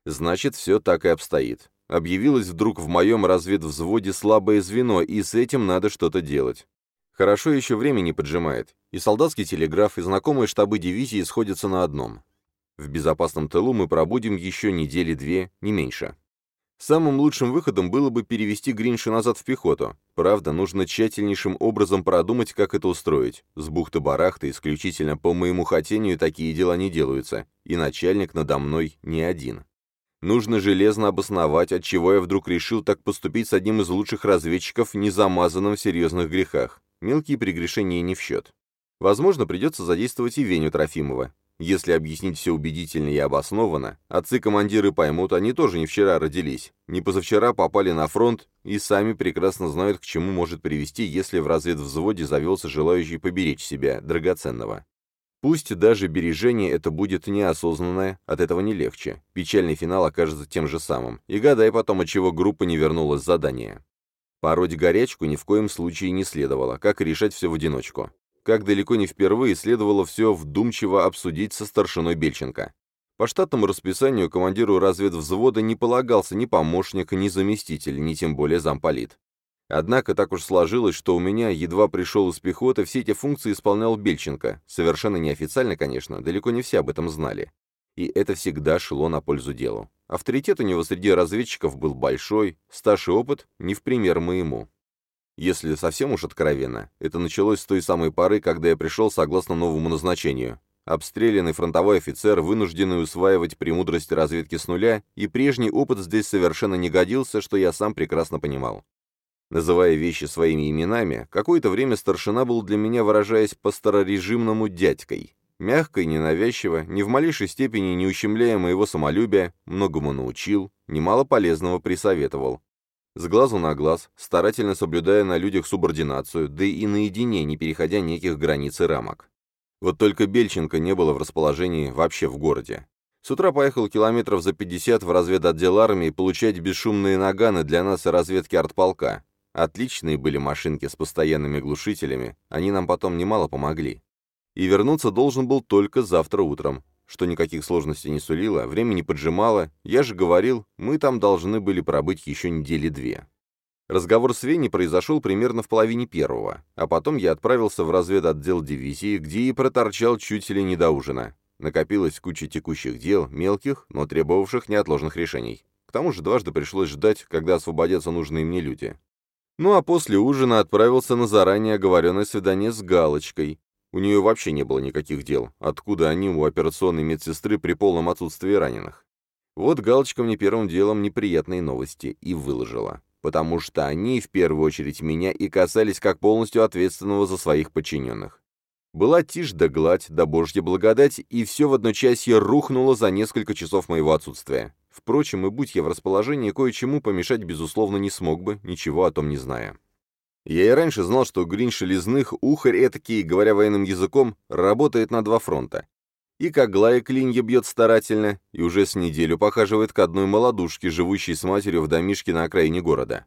Значит, все так и обстоит. Объявилось вдруг в моем разведвзводе слабое звено, и с этим надо что-то делать. Хорошо еще время не поджимает, и солдатский телеграф, и знакомые штабы дивизии сходятся на одном. В безопасном тылу мы пробудем еще недели две, не меньше. Самым лучшим выходом было бы перевести Гринша назад в пехоту. Правда, нужно тщательнейшим образом продумать, как это устроить. С бухты-барахты исключительно по моему хотению такие дела не делаются, и начальник надо мной не один. Нужно железно обосновать, от чего я вдруг решил так поступить с одним из лучших разведчиков, не замазанным в серьезных грехах. Мелкие прегрешения не в счет. Возможно, придется задействовать и Веню Трофимова. Если объяснить все убедительно и обоснованно, отцы-командиры поймут, они тоже не вчера родились, не позавчера попали на фронт и сами прекрасно знают, к чему может привести, если в разведвзводе завелся желающий поберечь себя, драгоценного. Пусть даже бережение это будет неосознанное, от этого не легче. Печальный финал окажется тем же самым. И гадай потом, от чего группа не вернулась с задания. Пороть горячку ни в коем случае не следовало, как решать все в одиночку как далеко не впервые следовало все вдумчиво обсудить со старшиной Бельченко. По штатному расписанию командиру разведвзвода не полагался ни помощник, ни заместитель, ни тем более замполит. Однако так уж сложилось, что у меня едва пришел из пехоты, все эти функции исполнял Бельченко. Совершенно неофициально, конечно, далеко не все об этом знали. И это всегда шло на пользу делу. Авторитет у него среди разведчиков был большой, стаж и опыт не в пример моему. Если совсем уж откровенно, это началось с той самой поры, когда я пришел согласно новому назначению. Обстрелянный фронтовой офицер, вынужденный усваивать премудрости разведки с нуля, и прежний опыт здесь совершенно не годился, что я сам прекрасно понимал. Называя вещи своими именами, какое-то время старшина был для меня, выражаясь по-старорежимному, дядькой. Мягко и ненавязчиво, ни в малейшей степени не ущемляя моего самолюбия, многому научил, немало полезного присоветовал с глазу на глаз, старательно соблюдая на людях субординацию, да и наедине, не переходя неких границ и рамок. Вот только Бельченко не было в расположении вообще в городе. С утра поехал километров за 50 в разведотдел армии получать бесшумные наганы для нас и разведки артполка. Отличные были машинки с постоянными глушителями, они нам потом немало помогли. И вернуться должен был только завтра утром, что никаких сложностей не сулило, времени поджимало, я же говорил, мы там должны были пробыть еще недели две. Разговор с Веней произошел примерно в половине первого, а потом я отправился в разведотдел дивизии, где и проторчал чуть ли не до ужина. Накопилась куча текущих дел, мелких, но требовавших неотложных решений. К тому же дважды пришлось ждать, когда освободятся нужные мне люди. Ну а после ужина отправился на заранее оговоренное свидание с Галочкой, у нее вообще не было никаких дел. Откуда они у операционной медсестры при полном отсутствии раненых? Вот Галочка мне первым делом неприятные новости и выложила. Потому что они, в первую очередь, меня и касались как полностью ответственного за своих подчиненных. Была тишь да гладь, да божья благодать, и все в одночасье рухнуло за несколько часов моего отсутствия. Впрочем, и будь я в расположении, кое-чему помешать, безусловно, не смог бы, ничего о том не зная. Я и раньше знал, что Гринш Лизных, ухарь этакий, говоря военным языком, работает на два фронта. И как Глая клинья бьет старательно, и уже с неделю похаживает к одной молодушке, живущей с матерью в домишке на окраине города.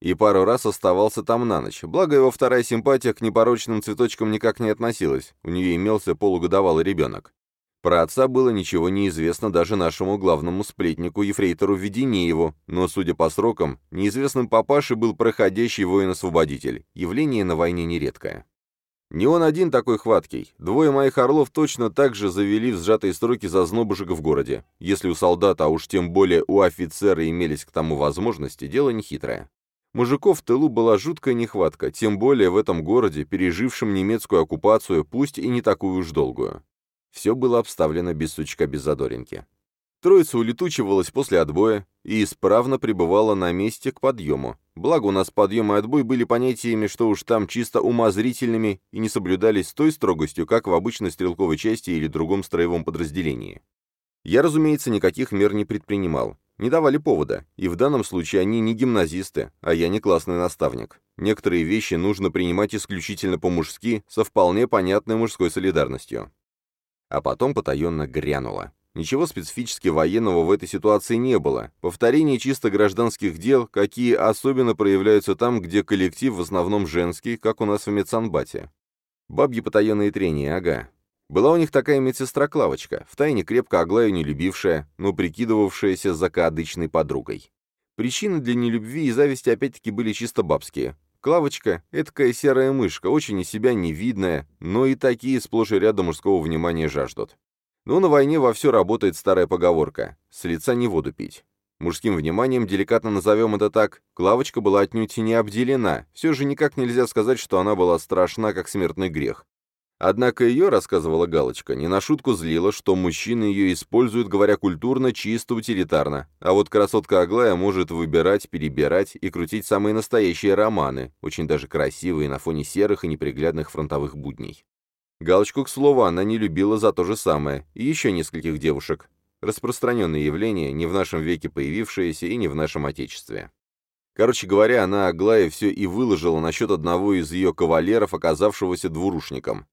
И пару раз оставался там на ночь, благо его вторая симпатия к непорочным цветочкам никак не относилась, у нее имелся полугодовалый ребенок. Про отца было ничего не известно даже нашему главному сплетнику Ефрейтору Веденееву, но, судя по срокам, неизвестным папаше был проходящий воин-освободитель, явление на войне нередкое. Не он один такой хваткий. Двое моих орлов точно так же завели в сжатые строки зазнобушек в городе. Если у солдата, а уж тем более у офицера имелись к тому возможности, дело нехитрое. Мужиков в тылу была жуткая нехватка, тем более в этом городе, пережившем немецкую оккупацию, пусть и не такую уж долгую. Все было обставлено без сучка, без задоринки. Троица улетучивалась после отбоя и исправно пребывала на месте к подъему. Благо у нас подъем и отбой были понятиями, что уж там чисто умозрительными и не соблюдались с той строгостью, как в обычной стрелковой части или другом строевом подразделении. Я, разумеется, никаких мер не предпринимал. Не давали повода, и в данном случае они не гимназисты, а я не классный наставник. Некоторые вещи нужно принимать исключительно по-мужски, со вполне понятной мужской солидарностью а потом потаенно грянуло. Ничего специфически военного в этой ситуации не было. Повторение чисто гражданских дел, какие особенно проявляются там, где коллектив в основном женский, как у нас в медсанбате. Бабьи потаенные трения, ага. Была у них такая медсестра Клавочка, втайне крепко Аглаю не любившая, но прикидывавшаяся закадычной подругой. Причины для нелюбви и зависти опять-таки были чисто бабские. Клавочка — эткая серая мышка, очень из себя невидная, но и такие сплошь и рядом мужского внимания жаждут. Но на войне вовсю работает старая поговорка «с лица не воду пить». Мужским вниманием, деликатно назовем это так, Клавочка была отнюдь не обделена, все же никак нельзя сказать, что она была страшна, как смертный грех. Однако ее, рассказывала Галочка, не на шутку злило, что мужчины ее используют, говоря культурно, чисто утилитарно, а вот красотка Аглая может выбирать, перебирать и крутить самые настоящие романы, очень даже красивые на фоне серых и неприглядных фронтовых будней. Галочку, к слову, она не любила за то же самое, и еще нескольких девушек. Распространенное явление, не в нашем веке появившееся и не в нашем Отечестве. Короче говоря, она Аглае все и выложила насчет одного из ее кавалеров, оказавшегося двурушником.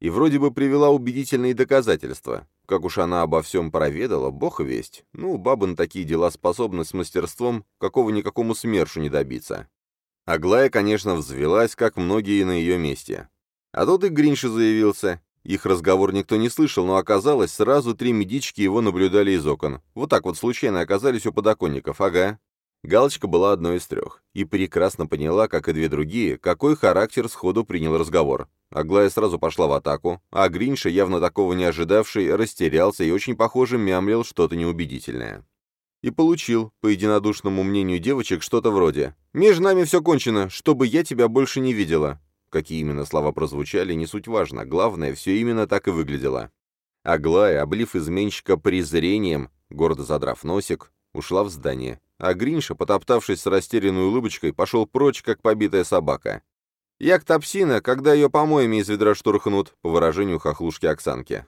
И вроде бы привела убедительные доказательства. Как уж она обо всем проведала, бог весть. Ну, бабы на такие дела способны с мастерством какого-никакому смершу не добиться. Аглая, конечно, взвелась, как многие на ее месте. А тут и Гринша заявился. Их разговор никто не слышал, но оказалось, сразу три медички его наблюдали из окон. Вот так вот случайно оказались у подоконников, ага. Галочка была одной из трех, и прекрасно поняла, как и две другие, какой характер сходу принял разговор. Аглая сразу пошла в атаку, а Гринша, явно такого не ожидавший, растерялся и очень, похоже, мямлил что-то неубедительное. И получил, по единодушному мнению девочек, что-то вроде «Между нами все кончено, чтобы я тебя больше не видела». Какие именно слова прозвучали, не суть важно, главное, все именно так и выглядело. Аглая, облив изменщика презрением, гордо задрав носик, ушла в здание, а Гринша, потоптавшись с растерянной улыбочкой, пошел прочь, как побитая собака. «Як топсина, когда ее помоями из ведра штурхнут», по выражению хохлушки Оксанки.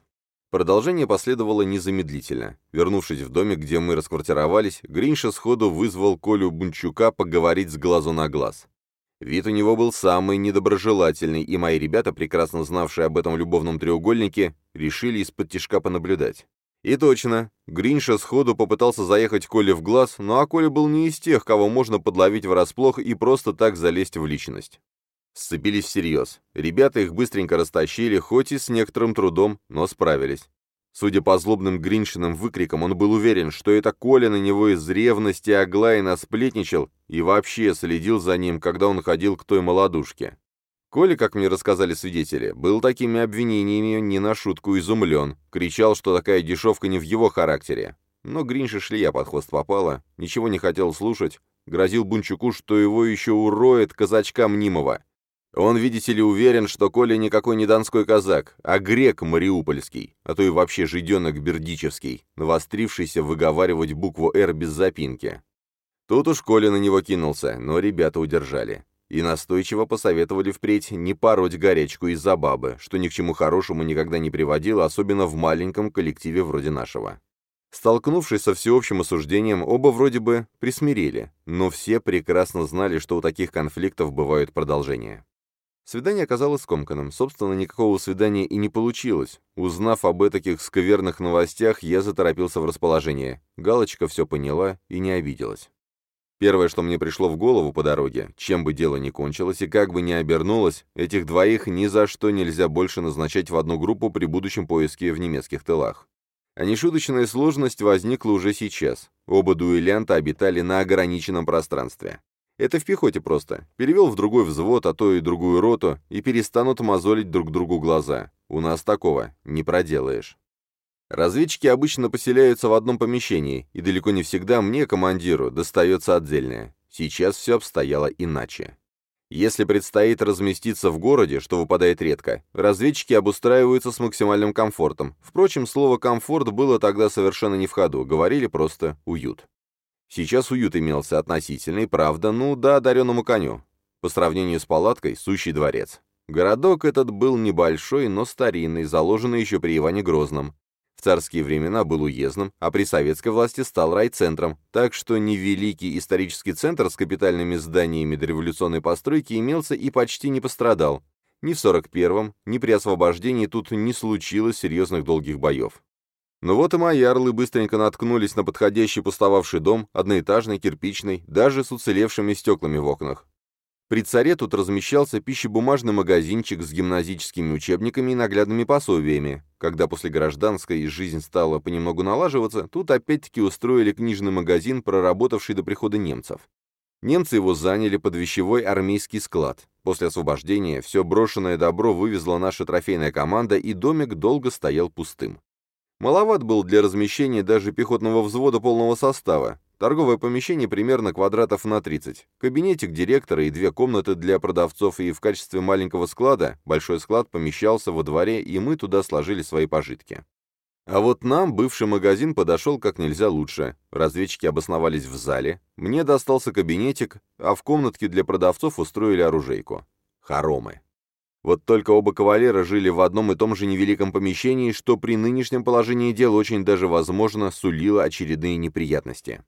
Продолжение последовало незамедлительно. Вернувшись в домик, где мы расквартировались, Гринша сходу вызвал Колю Бунчука поговорить с глазу на глаз. Вид у него был самый недоброжелательный, и мои ребята, прекрасно знавшие об этом любовном треугольнике, решили из-под тишка понаблюдать. И точно, Гринша сходу попытался заехать Коле в глаз, но а Коля был не из тех, кого можно подловить врасплох и просто так залезть в личность. Сцепились всерьез. Ребята их быстренько растащили, хоть и с некоторым трудом, но справились. Судя по злобным Гриншиным выкрикам, он был уверен, что это Коля на него из ревности Аглаи насплетничал и вообще следил за ним, когда он ходил к той молодушке. Коля, как мне рассказали свидетели, был такими обвинениями не на шутку изумлен, кричал, что такая дешевка не в его характере. Но Гринша шлея под хвост попала, ничего не хотел слушать, грозил Бунчуку, что его еще уроет казачка мнимого. Он, видите ли, уверен, что Коля никакой не донской казак, а грек мариупольский, а то и вообще жиденок бердичевский, навострившийся выговаривать букву «Р» без запинки. Тут уж Коля на него кинулся, но ребята удержали и настойчиво посоветовали впредь не пороть горячку из-за бабы, что ни к чему хорошему никогда не приводило, особенно в маленьком коллективе вроде нашего. Столкнувшись со всеобщим осуждением, оба вроде бы присмирели, но все прекрасно знали, что у таких конфликтов бывают продолжения. Свидание оказалось скомканным. Собственно, никакого свидания и не получилось. Узнав об этих скверных новостях, я заторопился в расположение. Галочка все поняла и не обиделась. Первое, что мне пришло в голову по дороге, чем бы дело ни кончилось и как бы ни обернулось, этих двоих ни за что нельзя больше назначать в одну группу при будущем поиске в немецких тылах. А нешуточная сложность возникла уже сейчас. Оба дуэлянта обитали на ограниченном пространстве. Это в пехоте просто. Перевел в другой взвод, а то и другую роту, и перестанут мозолить друг другу глаза. У нас такого не проделаешь. Разведчики обычно поселяются в одном помещении, и далеко не всегда мне, командиру, достается отдельное. Сейчас все обстояло иначе. Если предстоит разместиться в городе, что выпадает редко, разведчики обустраиваются с максимальным комфортом. Впрочем, слово «комфорт» было тогда совершенно не в ходу, говорили просто «уют». Сейчас уют имелся относительный, правда, ну да, одаренному коню. По сравнению с палаткой, сущий дворец. Городок этот был небольшой, но старинный, заложенный еще при Иване Грозном. В царские времена был уездным, а при советской власти стал райцентром, так что невеликий исторический центр с капитальными зданиями дореволюционной постройки имелся и почти не пострадал. Ни в 41-м, ни при освобождении тут не случилось серьезных долгих боев. Но вот и мои орлы быстренько наткнулись на подходящий пустовавший дом, одноэтажный, кирпичный, даже с уцелевшими стеклами в окнах. При царе тут размещался пищебумажный магазинчик с гимназическими учебниками и наглядными пособиями. Когда после гражданской жизнь стала понемногу налаживаться, тут опять-таки устроили книжный магазин, проработавший до прихода немцев. Немцы его заняли под вещевой армейский склад. После освобождения все брошенное добро вывезла наша трофейная команда, и домик долго стоял пустым. Маловат был для размещения даже пехотного взвода полного состава. Торговое помещение примерно квадратов на 30. Кабинетик директора и две комнаты для продавцов, и в качестве маленького склада большой склад помещался во дворе, и мы туда сложили свои пожитки. А вот нам бывший магазин подошел как нельзя лучше. Разведчики обосновались в зале, мне достался кабинетик, а в комнатке для продавцов устроили оружейку. Хоромы. Вот только оба кавалера жили в одном и том же невеликом помещении, что при нынешнем положении дел очень даже возможно сулило очередные неприятности.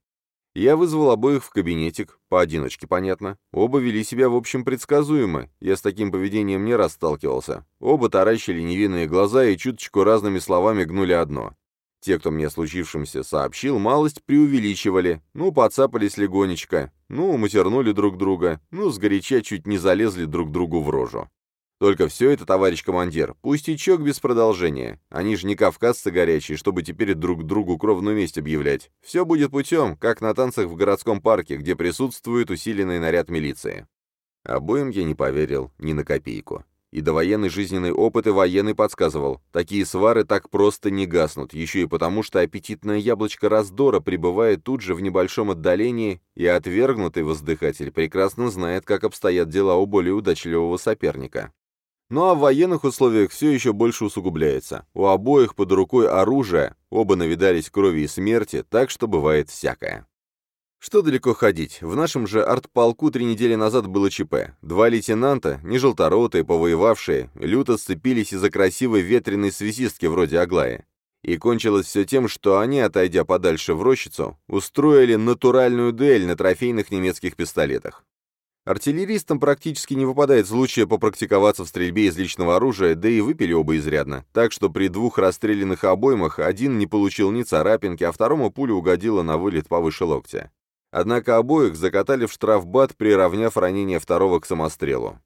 Я вызвал обоих в кабинетик, поодиночке, понятно. Оба вели себя, в общем, предсказуемо. Я с таким поведением не раз сталкивался. Оба таращили невинные глаза и чуточку разными словами гнули одно. Те, кто мне о случившемся сообщил, малость преувеличивали. Ну, подцапались легонечко. Ну, матернули друг друга. Ну, сгоряча чуть не залезли друг другу в рожу. Только все это, товарищ командир, пустячок без продолжения. Они же не кавказцы горячие, чтобы теперь друг другу кровную месть объявлять. Все будет путем, как на танцах в городском парке, где присутствует усиленный наряд милиции. Обоим я не поверил ни на копейку. И довоенный жизненный опыт и военный подсказывал, такие свары так просто не гаснут, еще и потому, что аппетитное яблочко раздора пребывает тут же в небольшом отдалении, и отвергнутый воздыхатель прекрасно знает, как обстоят дела у более удачливого соперника. Ну а в военных условиях все еще больше усугубляется. У обоих под рукой оружие, оба навидались крови и смерти, так что бывает всякое. Что далеко ходить, в нашем же артполку три недели назад было ЧП. Два лейтенанта, не желторотые, повоевавшие, люто сцепились из-за красивой ветреной связистки вроде Аглаи. И кончилось все тем, что они, отойдя подальше в рощицу, устроили натуральную дуэль на трофейных немецких пистолетах. Артиллеристам практически не выпадает случая попрактиковаться в стрельбе из личного оружия, да и выпили оба изрядно. Так что при двух расстрелянных обоймах один не получил ни царапинки, а второму пуля угодила на вылет повыше локтя. Однако обоих закатали в штрафбат, приравняв ранение второго к самострелу.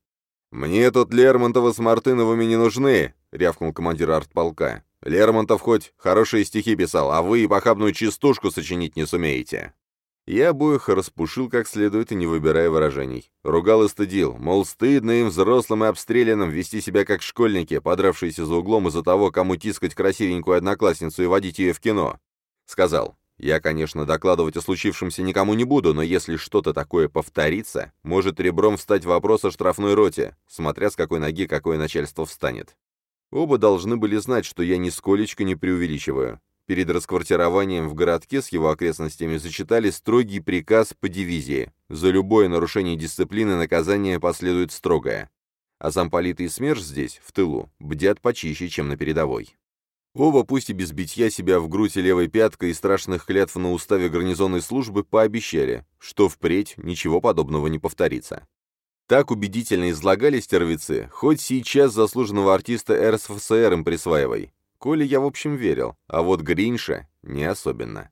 «Мне тут Лермонтова с Мартыновыми не нужны», — рявкнул командир артполка. «Лермонтов хоть хорошие стихи писал, а вы и похабную частушку сочинить не сумеете». Я обоих распушил как следует и не выбирая выражений. Ругал и стыдил, мол, стыдно им, взрослым и обстрелянным, вести себя как школьники, подравшиеся за углом из-за того, кому тискать красивенькую одноклассницу и водить ее в кино. Сказал, я, конечно, докладывать о случившемся никому не буду, но если что-то такое повторится, может ребром встать вопрос о штрафной роте, смотря с какой ноги какое начальство встанет. Оба должны были знать, что я нисколечко не преувеличиваю. Перед расквартированием в городке с его окрестностями зачитали строгий приказ по дивизии. За любое нарушение дисциплины наказание последует строгое. А замполиты и СМЕРШ здесь, в тылу, бдят почище, чем на передовой. Оба, пусть и без битья себя в грудь и левой пяткой и страшных клятв на уставе гарнизонной службы, пообещали, что впредь ничего подобного не повторится. Так убедительно излагали стервицы, хоть сейчас заслуженного артиста РСФСР им присваивай. Коле я в общем верил, а вот Гринша не особенно.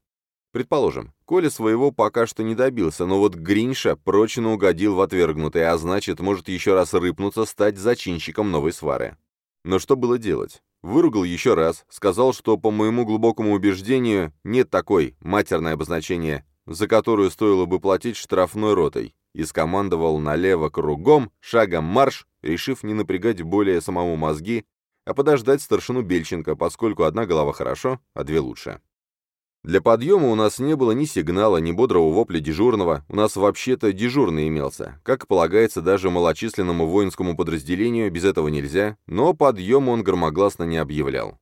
Предположим, Коля своего пока что не добился, но вот Гринша прочно угодил в отвергнутый, а значит, может еще раз рыпнуться, стать зачинщиком новой свары. Но что было делать? Выругал еще раз, сказал, что, по моему глубокому убеждению, нет такой, матерное обозначение, за которую стоило бы платить штрафной ротой, и скомандовал налево кругом, шагом марш, решив не напрягать более самому мозги, а подождать старшину Бельченко, поскольку одна голова хорошо, а две лучше. Для подъема у нас не было ни сигнала, ни бодрого вопля дежурного, у нас вообще-то дежурный имелся. Как полагается даже малочисленному воинскому подразделению, без этого нельзя, но подъем он громогласно не объявлял.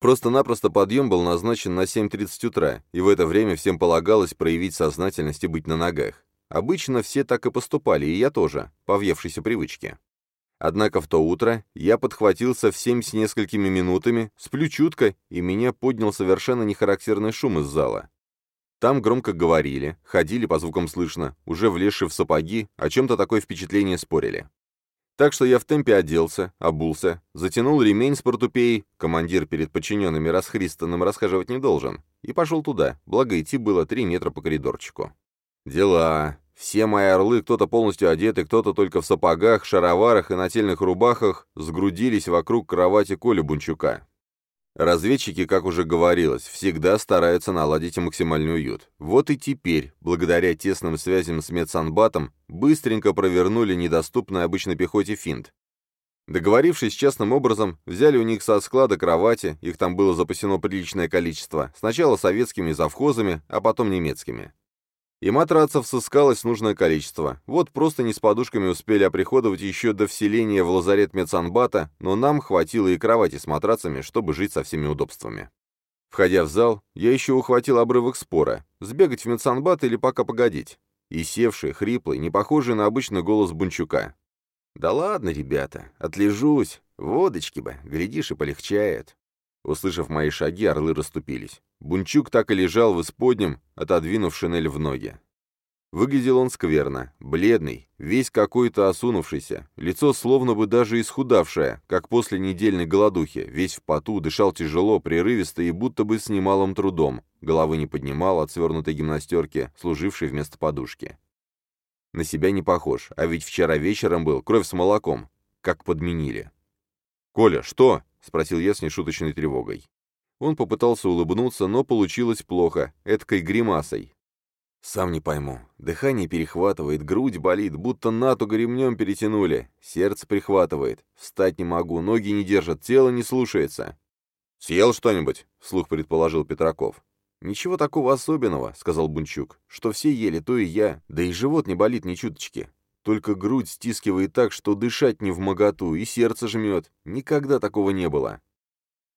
Просто-напросто подъем был назначен на 7.30 утра, и в это время всем полагалось проявить сознательность и быть на ногах. Обычно все так и поступали, и я тоже, по въевшейся привычке. Однако в то утро я подхватил совсем с несколькими минутами, сплю чутко, и меня поднял совершенно нехарактерный шум из зала. Там громко говорили, ходили по звукам слышно, уже влезши в сапоги, о чем-то такое впечатление спорили. Так что я в темпе оделся, обулся, затянул ремень с портупеей, командир перед подчиненными расхристанным расхаживать не должен, и пошел туда, благо идти было три метра по коридорчику. Дела. Все мои орлы, кто-то полностью одеты, кто-то только в сапогах, шароварах и нательных рубахах, сгрудились вокруг кровати Коли Бунчука. Разведчики, как уже говорилось, всегда стараются наладить максимальный уют. Вот и теперь, благодаря тесным связям с медсанбатом, быстренько провернули недоступный обычной пехоте финт. Договорившись частным образом, взяли у них со склада кровати, их там было запасено приличное количество, сначала советскими завхозами, а потом немецкими. И матрацев сыскалось нужное количество. Вот просто не с подушками успели оприходовать еще до вселения в лазарет медсанбата, но нам хватило и кровати с матрацами, чтобы жить со всеми удобствами. Входя в зал, я еще ухватил обрывок спора. Сбегать в медсанбат или пока погодить? И севший, хриплый, не похожий на обычный голос Бунчука. «Да ладно, ребята, отлежусь. Водочки бы, глядишь, и полегчает». Услышав мои шаги, орлы расступились. Бунчук так и лежал в исподнем, отодвинув шинель в ноги. Выглядел он скверно, бледный, весь какой-то осунувшийся, лицо словно бы даже исхудавшее, как после недельной голодухи, весь в поту, дышал тяжело, прерывисто и будто бы с немалым трудом, головы не поднимал от свернутой гимнастерки, служившей вместо подушки. На себя не похож, а ведь вчера вечером был, кровь с молоком, как подменили. «Коля, что?» — спросил я с нешуточной тревогой. Он попытался улыбнуться, но получилось плохо, эткой гримасой. «Сам не пойму. Дыхание перехватывает, грудь болит, будто натуго ремнем перетянули. Сердце прихватывает. Встать не могу, ноги не держат, тело не слушается». «Съел что-нибудь?» — вслух предположил Петраков. «Ничего такого особенного», — сказал Бунчук. «Что все ели, то и я. Да и живот не болит ни чуточки. Только грудь стискивает так, что дышать не в моготу, и сердце жмет. Никогда такого не было.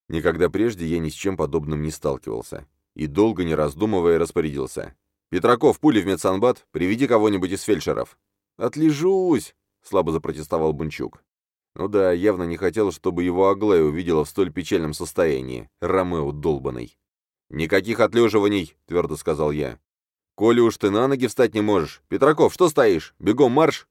Никогда прежде я ни с чем подобным не сталкивался. И долго не раздумывая распорядился. «Петраков, пули в медсанбат, приведи кого-нибудь из фельдшеров». «Отлежусь!» — слабо запротестовал Бунчук. Ну да, явно не хотел, чтобы его Аглая увидела в столь печальном состоянии. Ромео долбанный. «Никаких отлеживаний», — твердо сказал я. «Коли уж ты на ноги встать не можешь. Петраков, что стоишь? Бегом марш!»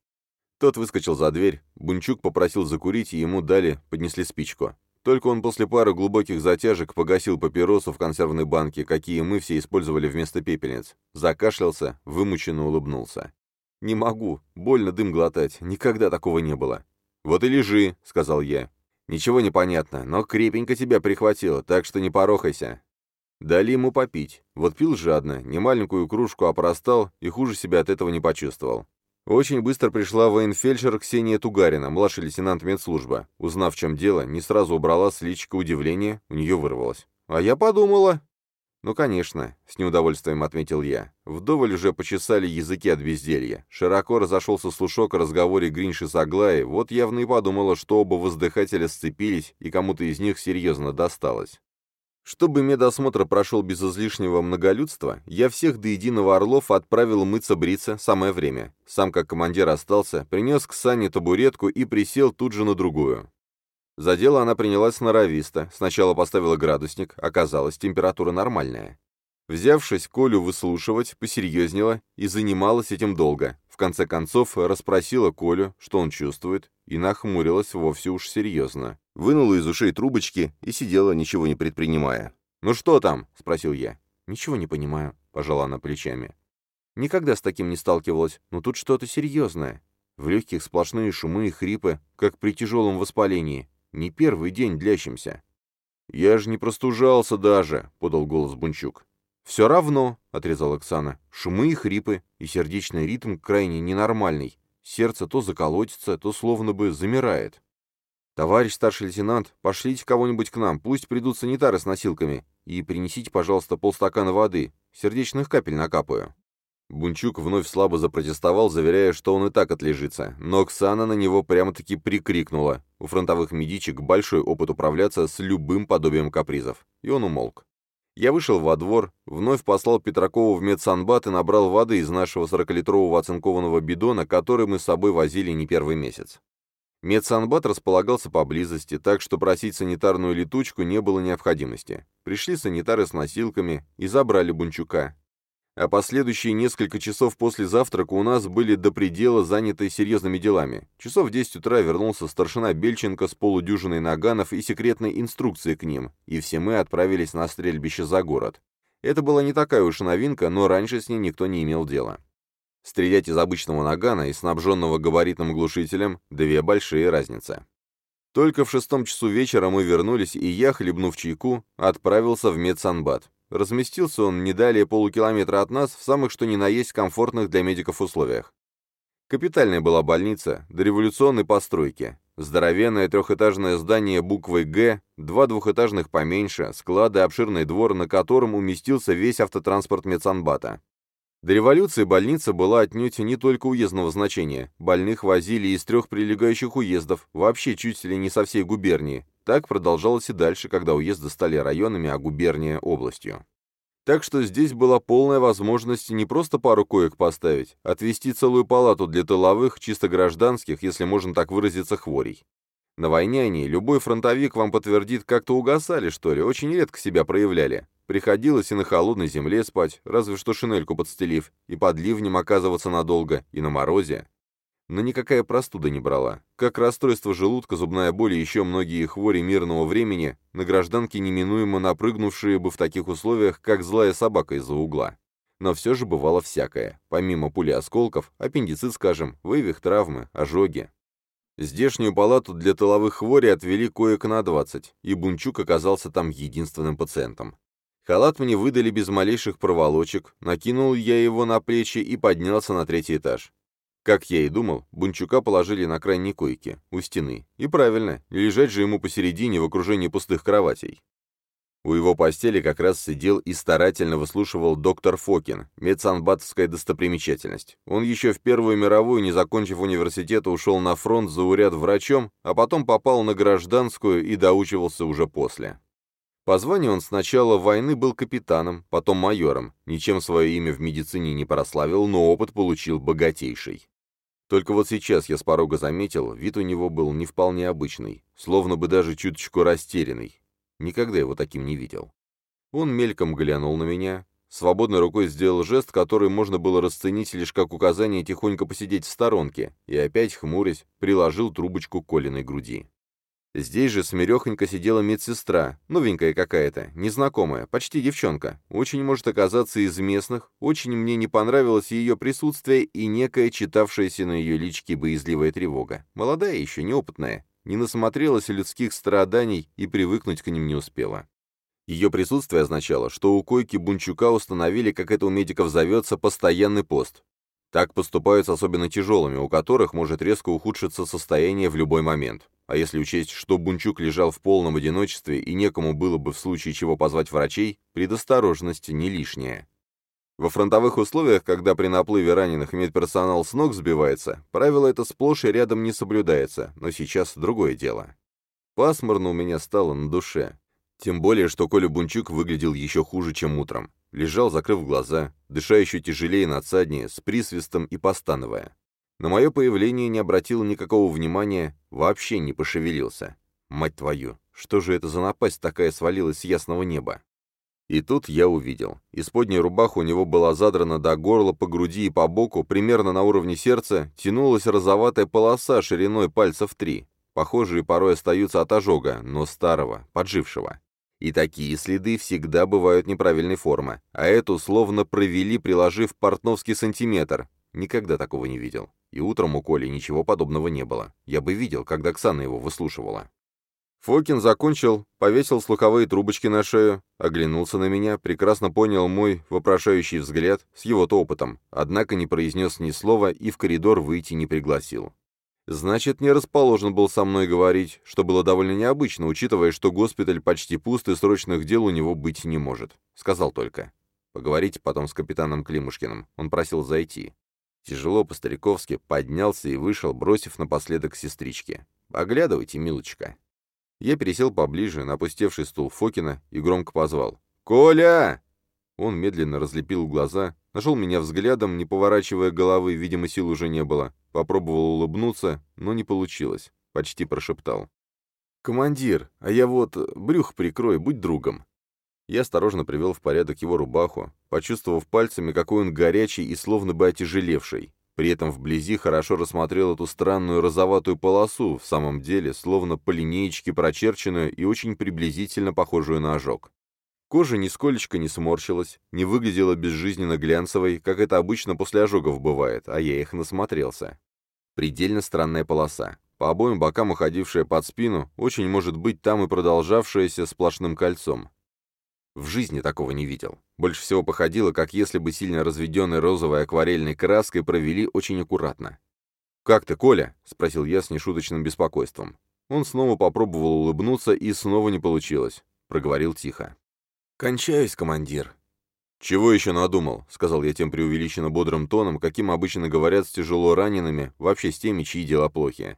Тот выскочил за дверь. Бунчук попросил закурить, и ему дали, поднесли спичку. Только он после пары глубоких затяжек погасил папиросу в консервной банке, какие мы все использовали вместо пепельниц. Закашлялся, вымученно улыбнулся. «Не могу. Больно дым глотать. Никогда такого не было». «Вот и лежи», — сказал я. «Ничего не понятно, но крепенько тебя прихватило, так что не порохайся». Дали ему попить. Вот пил жадно, не маленькую кружку опростал и хуже себя от этого не почувствовал. Очень быстро пришла военфельдшер Ксения Тугарина, младший лейтенант медслужба. Узнав, в чем дело, не сразу убрала с личика удивление, у нее вырвалось. «А я подумала». «Ну, конечно», — с неудовольствием отметил я. Вдоволь уже почесали языки от безделья. Широко разошелся слушок о разговоре Гринши с Аглаей, вот явно и подумала, что оба воздыхателя сцепились, и кому-то из них серьезно досталось. Чтобы медосмотр прошел без излишнего многолюдства, я всех до единого Орлов отправил мыться-бриться самое время. Сам как командир остался, принес к Сане табуретку и присел тут же на другую. За дело она принялась сноровисто, сначала поставила градусник, оказалось, температура нормальная. Взявшись Колю выслушивать, посерьезнела и занималась этим долго. В конце концов, расспросила Колю, что он чувствует, и нахмурилась вовсе уж серьезно. Вынула из ушей трубочки и сидела, ничего не предпринимая. «Ну что там?» — спросил я. «Ничего не понимаю», — пожала она плечами. «Никогда с таким не сталкивалась, но тут что-то серьезное. В легких сплошные шумы и хрипы, как при тяжелом воспалении. Не первый день длящимся». «Я же не простужался даже», — подал голос Бунчук. «Все равно», — отрезала Оксана, — «шумы и хрипы, и сердечный ритм крайне ненормальный. Сердце то заколотится, то словно бы замирает. «Товарищ старший лейтенант, пошлите кого-нибудь к нам, пусть придут санитары с носилками, и принесите, пожалуйста, полстакана воды, сердечных капель накапаю». Бунчук вновь слабо запротестовал, заверяя, что он и так отлежится, но Оксана на него прямо-таки прикрикнула. У фронтовых медичек большой опыт управляться с любым подобием капризов, и он умолк. Я вышел во двор, вновь послал Петракову в медсанбат и набрал воды из нашего 40-литрового оцинкованного бидона, который мы с собой возили не первый месяц. Медсанбат располагался поблизости, так что просить санитарную летучку не было необходимости. Пришли санитары с носилками и забрали Бунчука а последующие несколько часов после завтрака у нас были до предела заняты серьезными делами. Часов в 10 утра вернулся старшина Бельченко с полудюжиной наганов и секретной инструкцией к ним, и все мы отправились на стрельбище за город. Это была не такая уж новинка, но раньше с ней никто не имел дела. Стрелять из обычного нагана и снабженного габаритным глушителем – две большие разницы. Только в шестом часу вечера мы вернулись, и я, хлебнув чайку, отправился в медсанбат. Разместился он не далее полукилометра от нас, в самых что ни на есть комфортных для медиков условиях. Капитальная была больница, до революционной постройки. Здоровенное трехэтажное здание буквой «Г», два двухэтажных поменьше, склады, обширный двор, на котором уместился весь автотранспорт медсанбата. До революции больница была отнюдь не только уездного значения. Больных возили из трех прилегающих уездов, вообще чуть ли не со всей губернии. Так продолжалось и дальше, когда уезды стали районами, а губерния – областью. Так что здесь была полная возможность не просто пару коек поставить, отвести целую палату для тыловых, чисто гражданских, если можно так выразиться, хворей. На войне они, любой фронтовик вам подтвердит, как-то угасали, что ли, очень редко себя проявляли. Приходилось и на холодной земле спать, разве что шинельку подстелив, и под ливнем оказываться надолго, и на морозе но никакая простуда не брала. Как расстройство желудка, зубная боль и еще многие хвори мирного времени, на гражданке неминуемо напрыгнувшие бы в таких условиях, как злая собака из-за угла. Но все же бывало всякое. Помимо пули осколков, аппендицит, скажем, вывих травмы, ожоги. Здешнюю палату для тыловых хвори отвели коек на 20, и Бунчук оказался там единственным пациентом. Халат мне выдали без малейших проволочек, накинул я его на плечи и поднялся на третий этаж. Как я и думал, Бунчука положили на крайней койке, у стены. И правильно, лежать же ему посередине в окружении пустых кроватей. У его постели как раз сидел и старательно выслушивал доктор Фокин, медсанбатовская достопримечательность. Он еще в Первую мировую, не закончив университета, ушел на фронт зауряд врачом, а потом попал на гражданскую и доучивался уже после. По званию он сначала войны был капитаном, потом майором, ничем свое имя в медицине не прославил, но опыт получил богатейший. Только вот сейчас я с порога заметил, вид у него был не вполне обычный, словно бы даже чуточку растерянный. Никогда его таким не видел. Он мельком глянул на меня, свободной рукой сделал жест, который можно было расценить лишь как указание тихонько посидеть в сторонке, и опять, хмурясь, приложил трубочку к Колиной груди. Здесь же смирехонько сидела медсестра, новенькая какая-то, незнакомая, почти девчонка. Очень может оказаться из местных, очень мне не понравилось ее присутствие и некая читавшаяся на ее личке боязливая тревога. Молодая еще, неопытная, не насмотрелась людских страданий и привыкнуть к ним не успела. Ее присутствие означало, что у койки Бунчука установили, как это у медиков зовется, постоянный пост. Так поступают с особенно тяжелыми, у которых может резко ухудшиться состояние в любой момент. А если учесть, что Бунчук лежал в полном одиночестве и некому было бы в случае чего позвать врачей, предосторожность не лишняя. Во фронтовых условиях, когда при наплыве раненых медперсонал с ног сбивается, правило это сплошь и рядом не соблюдается, но сейчас другое дело. Пасмурно у меня стало на душе. Тем более, что Коля Бунчук выглядел еще хуже, чем утром. Лежал, закрыв глаза, дыша еще тяжелее надсаднее, с присвистом и постановая. На мое появление не обратил никакого внимания, вообще не пошевелился. Мать твою, что же это за напасть такая свалилась с ясного неба? И тут я увидел. Исподняя рубаха у него была задрана до горла, по груди и по боку, примерно на уровне сердца, тянулась розоватая полоса шириной пальцев три. Похожие порой остаются от ожога, но старого, поджившего. И такие следы всегда бывают неправильной формы, а эту словно провели, приложив портновский сантиметр. Никогда такого не видел. И утром у Коли ничего подобного не было. Я бы видел, когда Оксана его выслушивала. Фокин закончил, повесил слуховые трубочки на шею, оглянулся на меня, прекрасно понял мой вопрошающий взгляд с его-то опытом, однако не произнес ни слова и в коридор выйти не пригласил. Значит, не расположен был со мной говорить, что было довольно необычно, учитывая, что госпиталь почти пуст и срочных дел у него быть не может. Сказал только. Поговорите потом с капитаном Климушкиным. Он просил зайти. Тяжело по-стариковски поднялся и вышел, бросив напоследок сестричке. «Оглядывайте, милочка». Я пересел поближе на опустевший стул Фокина и громко позвал. «Коля!» Он медленно разлепил глаза, нашел меня взглядом, не поворачивая головы, видимо, сил уже не было. Попробовал улыбнуться, но не получилось. Почти прошептал. «Командир, а я вот брюх прикрой, будь другом». Я осторожно привел в порядок его рубаху, почувствовав пальцами, какой он горячий и словно бы отяжелевший. При этом вблизи хорошо рассмотрел эту странную розоватую полосу, в самом деле, словно по линеечке прочерченную и очень приблизительно похожую на ожог. Кожа нисколечко не сморщилась, не выглядела безжизненно глянцевой, как это обычно после ожогов бывает, а я их насмотрелся. Предельно странная полоса. по обоим бокам уходившая под спину, очень может быть там и продолжавшаяся сплошным кольцом. В жизни такого не видел. Больше всего походило, как если бы сильно разведенной розовой акварельной краской провели очень аккуратно. «Как ты, Коля?» — спросил я с нешуточным беспокойством. Он снова попробовал улыбнуться, и снова не получилось. Проговорил тихо. «Кончаюсь, командир». «Чего еще надумал?» — сказал я тем преувеличенно бодрым тоном, каким обычно говорят с тяжело ранеными, вообще с теми, чьи дела плохи.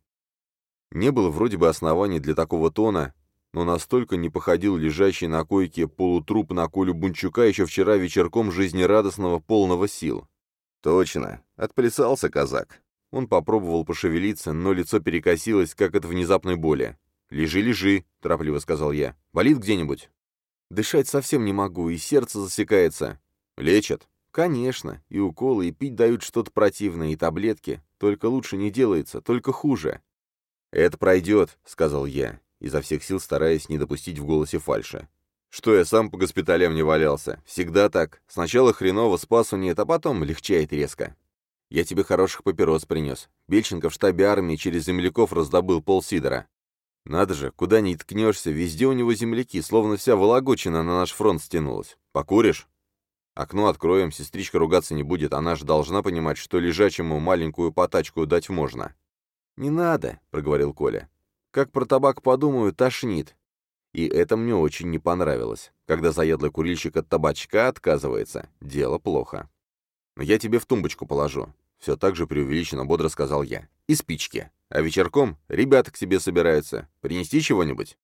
Не было вроде бы оснований для такого тона, но настолько не походил лежащий на койке полутруп на Колю Бунчука еще вчера вечерком жизнерадостного, полного сил. «Точно. Отплясался казак». Он попробовал пошевелиться, но лицо перекосилось, как от внезапной боли. «Лежи, лежи», — торопливо сказал я. «Болит где-нибудь?» «Дышать совсем не могу, и сердце засекается». «Лечат?» «Конечно. И уколы, и пить дают что-то противное, и таблетки. Только лучше не делается, только хуже». «Это пройдет», — сказал я изо всех сил стараясь не допустить в голосе фальши. «Что я сам по госпиталям не валялся? Всегда так. Сначала хреново, спасу нет, а потом легчает резко. Я тебе хороших папирос принес. Бельченко в штабе армии через земляков раздобыл пол сидора. Надо же, куда ни ткнешься, везде у него земляки, словно вся Вологодчина на наш фронт стянулась. Покуришь? Окно откроем, сестричка ругаться не будет, она же должна понимать, что лежачему маленькую потачку дать можно. «Не надо», — проговорил Коля. Как про табак подумаю, тошнит. И это мне очень не понравилось. Когда заядлый курильщик от табачка отказывается, дело плохо. Но я тебе в тумбочку положу. Все так же преувеличенно бодро сказал я. И спички. А вечерком ребята к тебе собираются. Принести чего-нибудь?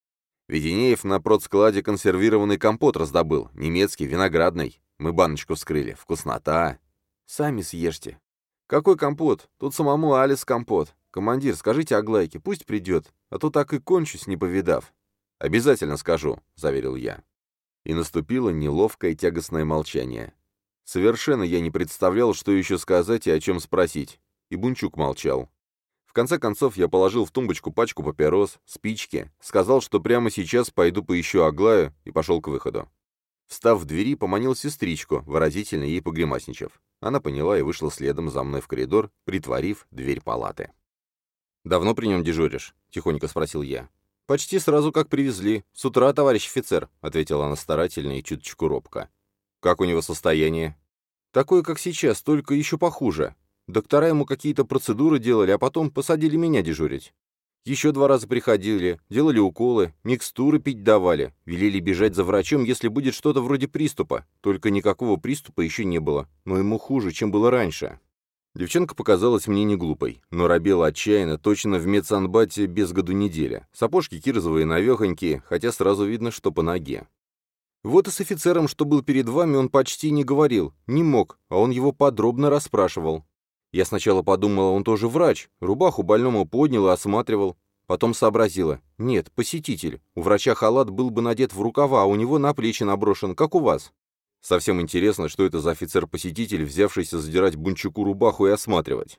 Веденеев на продскладе консервированный компот раздобыл. Немецкий, виноградный. Мы баночку вскрыли. Вкуснота. Сами съешьте. Какой компот? Тут самому Алис компот. «Командир, скажите Аглайке, пусть придет, а то так и кончусь, не повидав». «Обязательно скажу», — заверил я. И наступило неловкое тягостное молчание. Совершенно я не представлял, что еще сказать и о чем спросить. И Бунчук молчал. В конце концов, я положил в тумбочку пачку папирос, спички, сказал, что прямо сейчас пойду поищу Аглаю, и пошел к выходу. Встав в двери, поманил сестричку, выразительно ей погремасничав. Она поняла и вышла следом за мной в коридор, притворив дверь палаты. «Давно при нем дежуришь?» — тихонько спросил я. «Почти сразу, как привезли. С утра, товарищ офицер», — ответила она старательно и чуточку робко. «Как у него состояние?» «Такое, как сейчас, только еще похуже. Доктора ему какие-то процедуры делали, а потом посадили меня дежурить. Еще два раза приходили, делали уколы, микстуры пить давали, велели бежать за врачом, если будет что-то вроде приступа. Только никакого приступа еще не было, но ему хуже, чем было раньше». Девчонка показалась мне не глупой, но робела отчаянно, точно в медсанбате без году неделя. Сапожки кирзовые навехонькие, хотя сразу видно, что по ноге. Вот и с офицером, что был перед вами, он почти не говорил, не мог, а он его подробно расспрашивал. Я сначала подумала, он тоже врач, рубаху больному поднял и осматривал. Потом сообразила, нет, посетитель, у врача халат был бы надет в рукава, а у него на плечи наброшен, как у вас. Совсем интересно, что это за офицер-посетитель, взявшийся задирать Бунчуку рубаху и осматривать.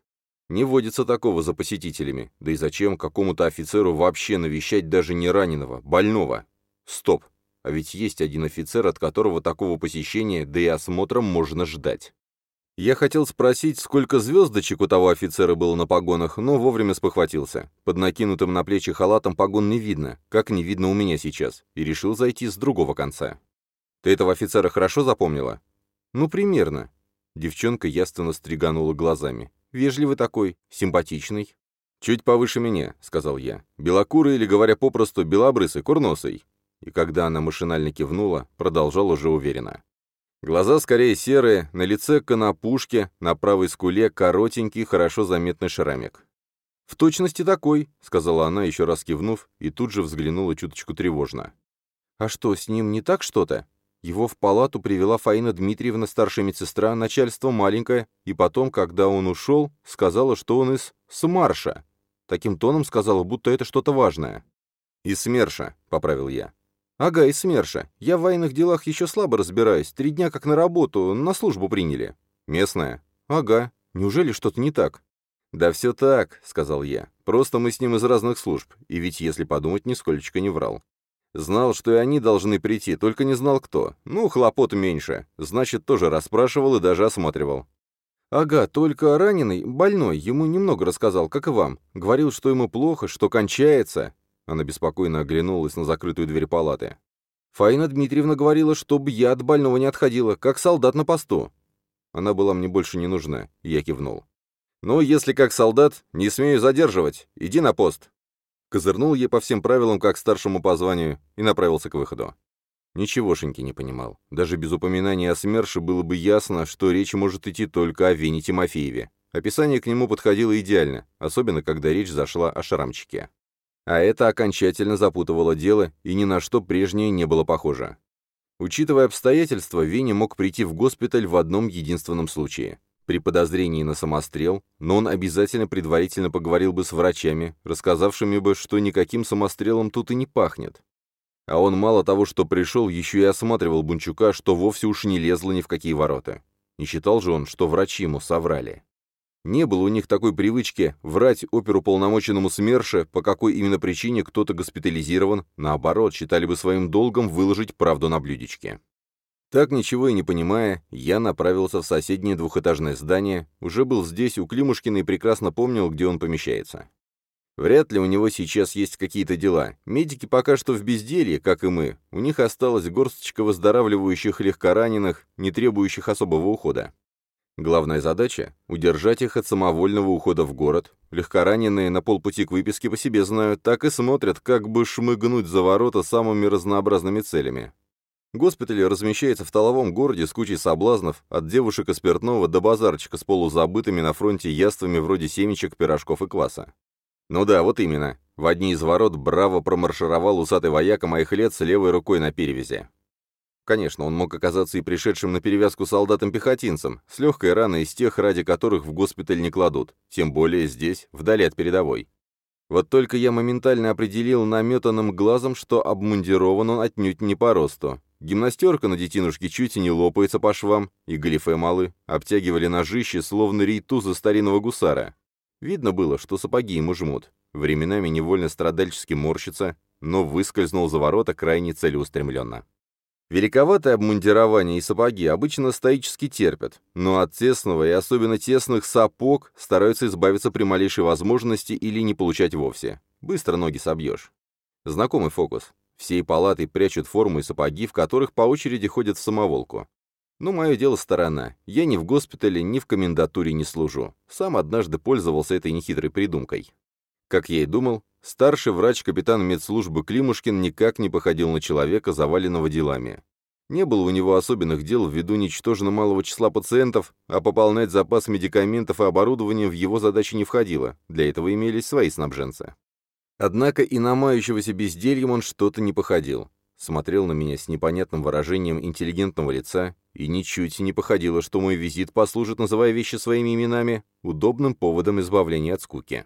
Не водится такого за посетителями. Да и зачем какому-то офицеру вообще навещать даже не раненого, больного? Стоп. А ведь есть один офицер, от которого такого посещения, да и осмотра можно ждать. Я хотел спросить, сколько звездочек у того офицера было на погонах, но вовремя спохватился. Под накинутым на плечи халатом погон не видно, как не видно у меня сейчас, и решил зайти с другого конца. Ты этого офицера хорошо запомнила? Ну, примерно. Девчонка ясно стриганула глазами. Вежливый такой, симпатичный. Чуть повыше меня, сказал я. Белокурый или, говоря попросту, белобрысый, курносый. И когда она машинально кивнула, продолжал уже уверенно. Глаза скорее серые, на лице конопушки, на правой скуле коротенький, хорошо заметный шрамик. «В точности такой», — сказала она, еще раз кивнув, и тут же взглянула чуточку тревожно. «А что, с ним не так что-то?» Его в палату привела Фаина Дмитриевна, старшая медсестра, начальство маленькое, и потом, когда он ушел, сказала, что он из СМАРШа. Таким тоном сказала, будто это что-то важное. «Из СМЕРШа», — поправил я. «Ага, из СМЕРШа. Я в военных делах еще слабо разбираюсь. Три дня как на работу, на службу приняли». «Местная?» «Ага. Неужели что-то не так?» «Да все так», — сказал я. «Просто мы с ним из разных служб, и ведь, если подумать, нисколько не врал. Знал, что и они должны прийти, только не знал кто. Ну, хлопот меньше. Значит, тоже расспрашивал и даже осматривал. «Ага, только раненый, больной, ему немного рассказал, как и вам. Говорил, что ему плохо, что кончается». Она беспокойно оглянулась на закрытую дверь палаты. «Фаина Дмитриевна говорила, чтобы я от больного не отходила, как солдат на посту». Она была мне больше не нужна, я кивнул. «Ну, если как солдат, не смею задерживать. Иди на пост». Козырнул ей по всем правилам, как старшему по званию, и направился к выходу. Ничегошеньки не понимал. Даже без упоминания о СМЕРШе было бы ясно, что речь может идти только о Вене Тимофееве. Описание к нему подходило идеально, особенно когда речь зашла о шрамчике. А это окончательно запутывало дело, и ни на что прежнее не было похоже. Учитывая обстоятельства, Вене мог прийти в госпиталь в одном единственном случае. При подозрении на самострел, но он обязательно предварительно поговорил бы с врачами, рассказавшими бы, что никаким самострелом тут и не пахнет. А он мало того, что пришел, еще и осматривал Бунчука, что вовсе уж не лезло ни в какие ворота. Не считал же он, что врачи ему соврали. Не было у них такой привычки врать оперуполномоченному СМЕРШа, по какой именно причине кто-то госпитализирован, наоборот, считали бы своим долгом выложить правду на блюдечке. Так, ничего и не понимая, я направился в соседнее двухэтажное здание, уже был здесь у Климушкина и прекрасно помнил, где он помещается. Вряд ли у него сейчас есть какие-то дела. Медики пока что в безделье, как и мы. У них осталась горсточка выздоравливающих легкораненых, не требующих особого ухода. Главная задача — удержать их от самовольного ухода в город. Легкораненые на полпути к выписке по себе знают, так и смотрят, как бы шмыгнуть за ворота самыми разнообразными целями. Госпиталь размещается в толовом городе с кучей соблазнов, от девушек и спиртного до базарчика с полузабытыми на фронте яствами вроде семечек, пирожков и кваса. Ну да, вот именно. В одни из ворот браво промаршировал усатый вояка моих лет с левой рукой на перевязи. Конечно, он мог оказаться и пришедшим на перевязку солдатом-пехотинцем, с легкой раной из тех, ради которых в госпиталь не кладут, тем более здесь, вдали от передовой. Вот только я моментально определил наметанным глазом, что обмундирован он отнюдь не по росту. Гимнастерка на детинушке чуть и не лопается по швам, и галифе малы обтягивали ножище, словно рейтузы старинного гусара. Видно было, что сапоги ему жмут. Временами невольно страдальчески морщится, но выскользнул за ворота крайне целеустремленно. Великоватое обмундирование и сапоги обычно стоически терпят, но от тесного и особенно тесных сапог стараются избавиться при малейшей возможности или не получать вовсе. Быстро ноги собьешь. Знакомый фокус. Всей палатой прячут форму и сапоги, в которых по очереди ходят в самоволку. Ну, мое дело сторона. Я ни в госпитале, ни в комендатуре не служу. Сам однажды пользовался этой нехитрой придумкой. Как я и думал, старший врач капитан медслужбы Климушкин никак не походил на человека, заваленного делами. Не было у него особенных дел ввиду ничтожно малого числа пациентов, а пополнять запас медикаментов и оборудования в его задачи не входило, для этого имелись свои снабженцы. Однако и на мающегося бездельем он что-то не походил смотрел на меня с непонятным выражением интеллигентного лица, и ничуть не походило, что мой визит послужит, называя вещи своими именами, удобным поводом избавления от скуки.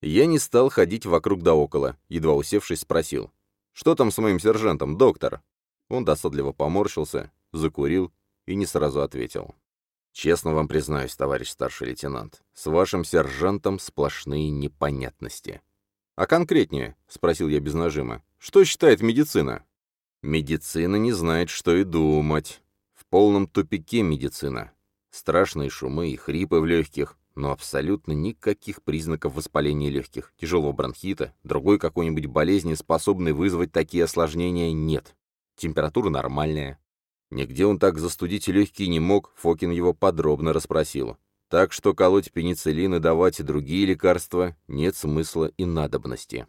Я не стал ходить вокруг да около, едва усевшись, спросил. «Что там с моим сержантом, доктор?» Он досадливо поморщился, закурил и не сразу ответил. «Честно вам признаюсь, товарищ старший лейтенант, с вашим сержантом сплошные непонятности». «А конкретнее?» — спросил я без нажима. «Что считает медицина?» Медицина не знает, что и думать. В полном тупике медицина. Страшные шумы и хрипы в легких, но абсолютно никаких признаков воспаления легких, тяжелого бронхита, другой какой-нибудь болезни, способной вызвать такие осложнения, нет. Температура нормальная. Нигде он так застудить легкие не мог, Фокин его подробно расспросил. Так что колоть пенициллин и давать другие лекарства нет смысла и надобности.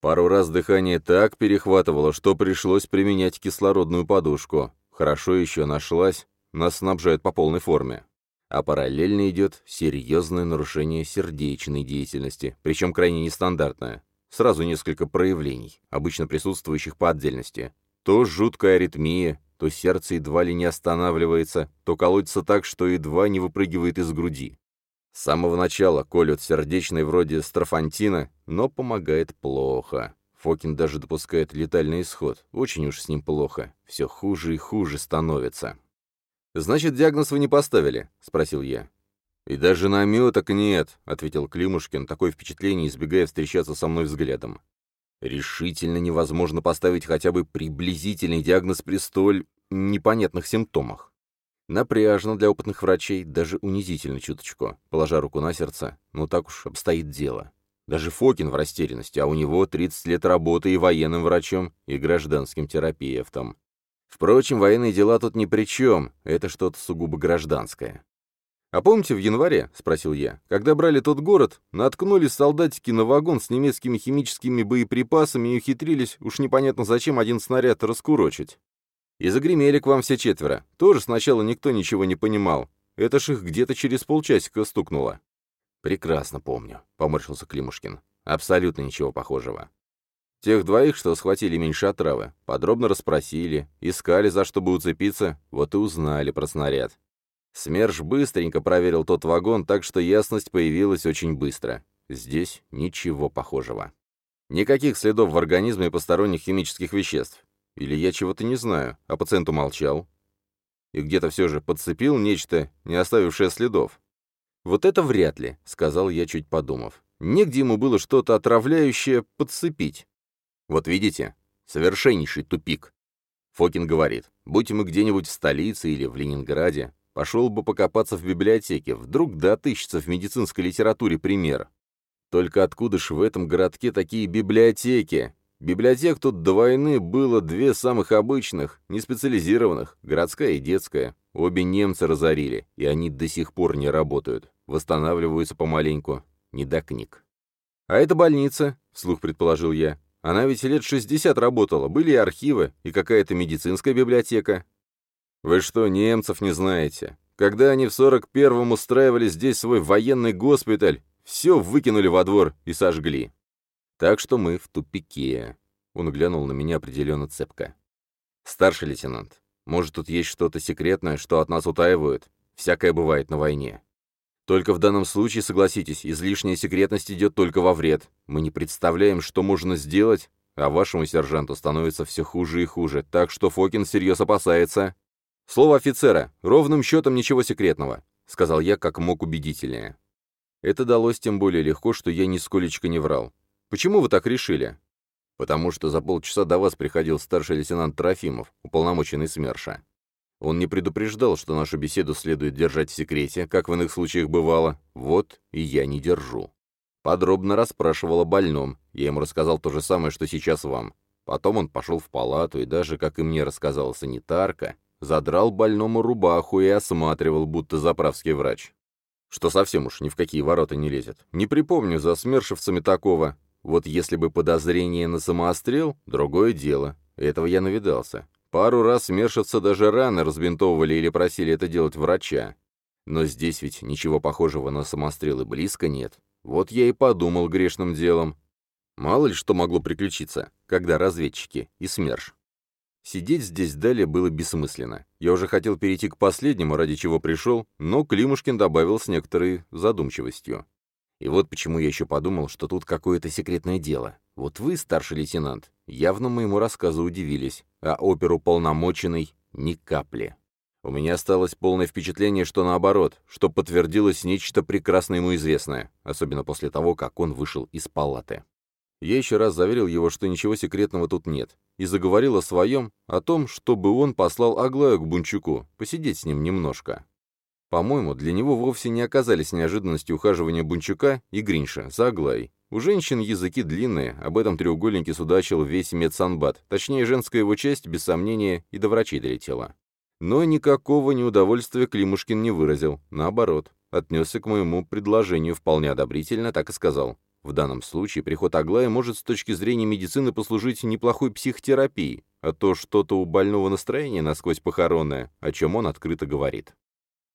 Пару раз дыхание так перехватывало, что пришлось применять кислородную подушку. Хорошо еще нашлась, нас снабжают по полной форме. А параллельно идет серьезное нарушение сердечной деятельности, причем крайне нестандартное. Сразу несколько проявлений, обычно присутствующих по отдельности. То жуткая аритмия, то сердце едва ли не останавливается, то колотится так, что едва не выпрыгивает из груди. С самого начала колют сердечный вроде строфантина, но помогает плохо. Фокин даже допускает летальный исход. Очень уж с ним плохо. Все хуже и хуже становится. «Значит, диагноз вы не поставили?» — спросил я. «И даже наметок нет», — ответил Климушкин, такое впечатление, избегая встречаться со мной взглядом. «Решительно невозможно поставить хотя бы приблизительный диагноз при столь непонятных симптомах. Напряжно для опытных врачей, даже унизительно чуточку, положа руку на сердце, но так уж обстоит дело. Даже Фокин в растерянности, а у него 30 лет работы и военным врачом, и гражданским терапевтом. Впрочем, военные дела тут ни при чем, это что-то сугубо гражданское. «А помните, в январе, — спросил я, — когда брали тот город, наткнулись солдатики на вагон с немецкими химическими боеприпасами и ухитрились, уж непонятно зачем, один снаряд раскурочить. И загремели к вам все четверо. Тоже сначала никто ничего не понимал. Это ж их где-то через полчасика стукнуло. «Прекрасно помню», — поморщился Климушкин. «Абсолютно ничего похожего. Тех двоих, что схватили меньше отравы, подробно расспросили, искали, за что бы уцепиться, вот и узнали про снаряд. СМЕРШ быстренько проверил тот вагон, так что ясность появилась очень быстро. Здесь ничего похожего. Никаких следов в организме посторонних химических веществ. Или я чего-то не знаю, а пациент умолчал. И где-то все же подцепил нечто, не оставившее следов. «Вот это вряд ли», — сказал я, чуть подумав. «Негде ему было что-то отравляющее подцепить». «Вот видите, совершеннейший тупик». Фокин говорит, будь мы где-нибудь в столице или в Ленинграде, пошел бы покопаться в библиотеке, вдруг да отыщется в медицинской литературе пример. Только откуда ж в этом городке такие библиотеки? Библиотек тут до войны было две самых обычных, неспециализированных, городская и детская. Обе немцы разорили, и они до сих пор не работают. Восстанавливаются помаленьку. Не до книг. «А это больница», — вслух предположил я. «Она ведь лет 60 работала, были и архивы, и какая-то медицинская библиотека». «Вы что, немцев не знаете? Когда они в 41-м устраивали здесь свой военный госпиталь, все выкинули во двор и сожгли. Так что мы в тупике. Он глянул на меня определенно цепко. Старший лейтенант, может, тут есть что-то секретное, что от нас утаивают? Всякое бывает на войне. Только в данном случае, согласитесь, излишняя секретность идет только во вред. Мы не представляем, что можно сделать, а вашему сержанту становится все хуже и хуже, так что Фокин всерьез опасается. Слово офицера, ровным счетом ничего секретного, сказал я как мог убедительнее. Это далось тем более легко, что я нисколечко не врал. Почему вы так решили?» «Потому что за полчаса до вас приходил старший лейтенант Трофимов, уполномоченный СМЕРШа. Он не предупреждал, что нашу беседу следует держать в секрете, как в иных случаях бывало. Вот и я не держу. Подробно расспрашивал о больном. Я ему рассказал то же самое, что сейчас вам. Потом он пошел в палату и даже, как и мне рассказала санитарка, задрал больному рубаху и осматривал, будто заправский врач. Что совсем уж ни в какие ворота не лезет. Не припомню за смершевцами такого. Вот если бы подозрение на самоострел, другое дело. Этого я навидался. Пару раз мершевца даже раны разбинтовывали или просили это делать врача. Но здесь ведь ничего похожего на самострелы близко нет. Вот я и подумал грешным делом. Мало ли что могло приключиться, когда разведчики и СМЕРШ. Сидеть здесь далее было бессмысленно. Я уже хотел перейти к последнему, ради чего пришел, но Климушкин добавил с некоторой задумчивостью. И вот почему я еще подумал, что тут какое-то секретное дело. Вот вы, старший лейтенант, явно моему рассказу удивились, а оперу полномоченный — ни капли. У меня осталось полное впечатление, что наоборот, что подтвердилось нечто прекрасно ему известное, особенно после того, как он вышел из палаты. Я еще раз заверил его, что ничего секретного тут нет, и заговорил о своем, о том, чтобы он послал Аглаю к Бунчуку, посидеть с ним немножко. По-моему, для него вовсе не оказались неожиданностью ухаживания Бунчука и Гринша за Аглай. У женщин языки длинные, об этом треугольнике судачил весь медсанбат, точнее, женская его часть, без сомнения, и до врачей долетела. Но никакого неудовольствия Климушкин не выразил, наоборот, отнесся к моему предложению вполне одобрительно, так и сказал. В данном случае приход Аглая может с точки зрения медицины послужить неплохой психотерапией, а то что-то у больного настроения насквозь похоронное, о чем он открыто говорит.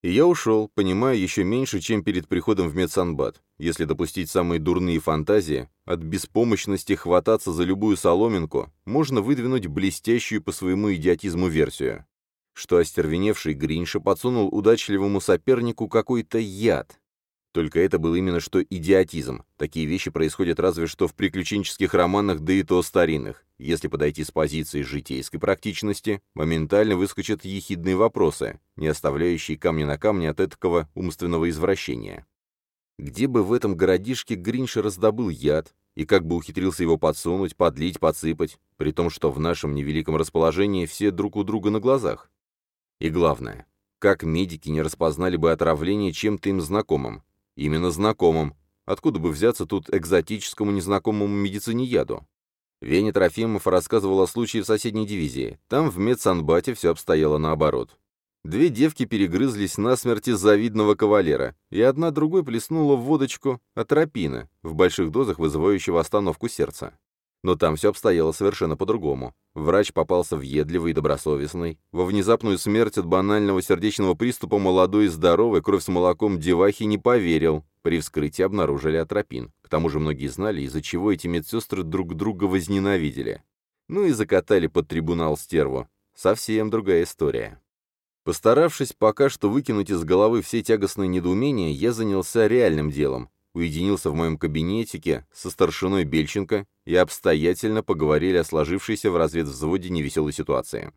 И я ушел, понимая еще меньше, чем перед приходом в медсанбат. Если допустить самые дурные фантазии, от беспомощности хвататься за любую соломинку, можно выдвинуть блестящую по своему идиотизму версию. Что остервеневший Гринша подсунул удачливому сопернику какой-то яд, только это был именно что идиотизм. Такие вещи происходят разве что в приключенческих романах, да и то старинных. Если подойти с позиции житейской практичности, моментально выскочат ехидные вопросы, не оставляющие камня на камне от этого умственного извращения. Где бы в этом городишке Гринш раздобыл яд, и как бы ухитрился его подсунуть, подлить, подсыпать, при том, что в нашем невеликом расположении все друг у друга на глазах? И главное, Как медики не распознали бы отравление чем-то им знакомым? Именно знакомым. Откуда бы взяться тут экзотическому незнакомому медицине яду? Веня Трофимов рассказывал о случае в соседней дивизии. Там в медсанбате все обстояло наоборот. Две девки перегрызлись насмерть из-за видного кавалера, и одна другой плеснула в водочку атропина, в больших дозах вызывающего остановку сердца. Но там все обстояло совершенно по-другому. Врач попался въедливый и добросовестный. Во внезапную смерть от банального сердечного приступа молодой и здоровый, кровь с молоком девахи не поверил. При вскрытии обнаружили атропин. К тому же многие знали, из-за чего эти медсестры друг друга возненавидели. Ну и закатали под трибунал стерву. Совсем другая история. Постаравшись пока что выкинуть из головы все тягостные недоумения, я занялся реальным делом уединился в моем кабинетике со старшиной Бельченко и обстоятельно поговорили о сложившейся в разведвзводе невеселой ситуации.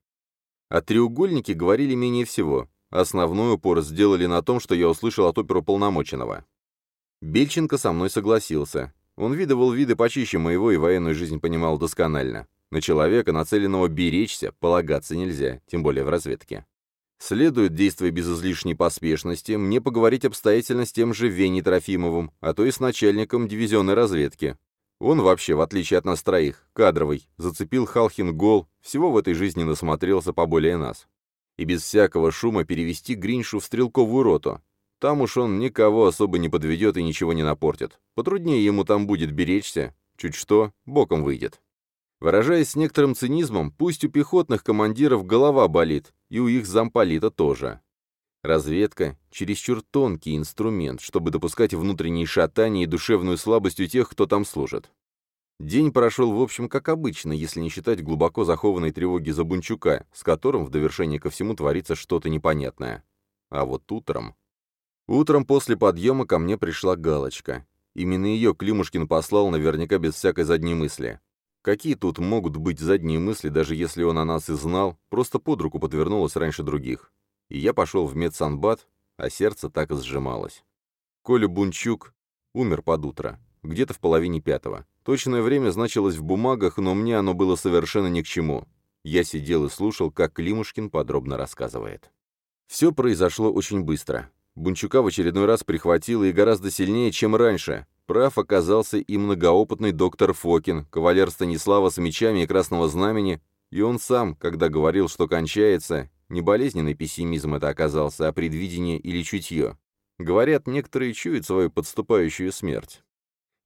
О треугольнике говорили менее всего. Основной упор сделали на том, что я услышал от оперуполномоченного. Бельченко со мной согласился. Он видывал виды почище моего и военную жизнь понимал досконально. На человека, нацеленного беречься, полагаться нельзя, тем более в разведке. Следует, действуя без излишней поспешности, мне поговорить обстоятельно с тем же Веней Трофимовым, а то и с начальником дивизионной разведки. Он вообще, в отличие от нас троих, кадровый, зацепил Халхин гол, всего в этой жизни насмотрелся поболее нас. И без всякого шума перевести Гриншу в стрелковую роту. Там уж он никого особо не подведет и ничего не напортит. Потруднее ему там будет беречься, чуть что, боком выйдет. Выражаясь с некоторым цинизмом, пусть у пехотных командиров голова болит, и у их замполита тоже. Разведка — чересчур тонкий инструмент, чтобы допускать внутренние шатания и душевную слабость у тех, кто там служит. День прошел, в общем, как обычно, если не считать глубоко захованной тревоги за Бунчука, с которым в довершение ко всему творится что-то непонятное. А вот утром... Утром после подъема ко мне пришла галочка. Именно ее Климушкин послал наверняка без всякой задней мысли. Какие тут могут быть задние мысли, даже если он о нас и знал, просто под руку подвернулось раньше других. И я пошел в медсанбат, а сердце так и сжималось. Коля Бунчук умер под утро, где-то в половине пятого. Точное время значилось в бумагах, но мне оно было совершенно ни к чему. Я сидел и слушал, как Климушкин подробно рассказывает. Все произошло очень быстро. Бунчука в очередной раз прихватило и гораздо сильнее, чем раньше. Прав оказался и многоопытный доктор Фокин, кавалер Станислава с мечами и красного знамени, и он сам, когда говорил, что кончается, не болезненный пессимизм это оказался, а предвидение или чутье. Говорят, некоторые чуют свою подступающую смерть.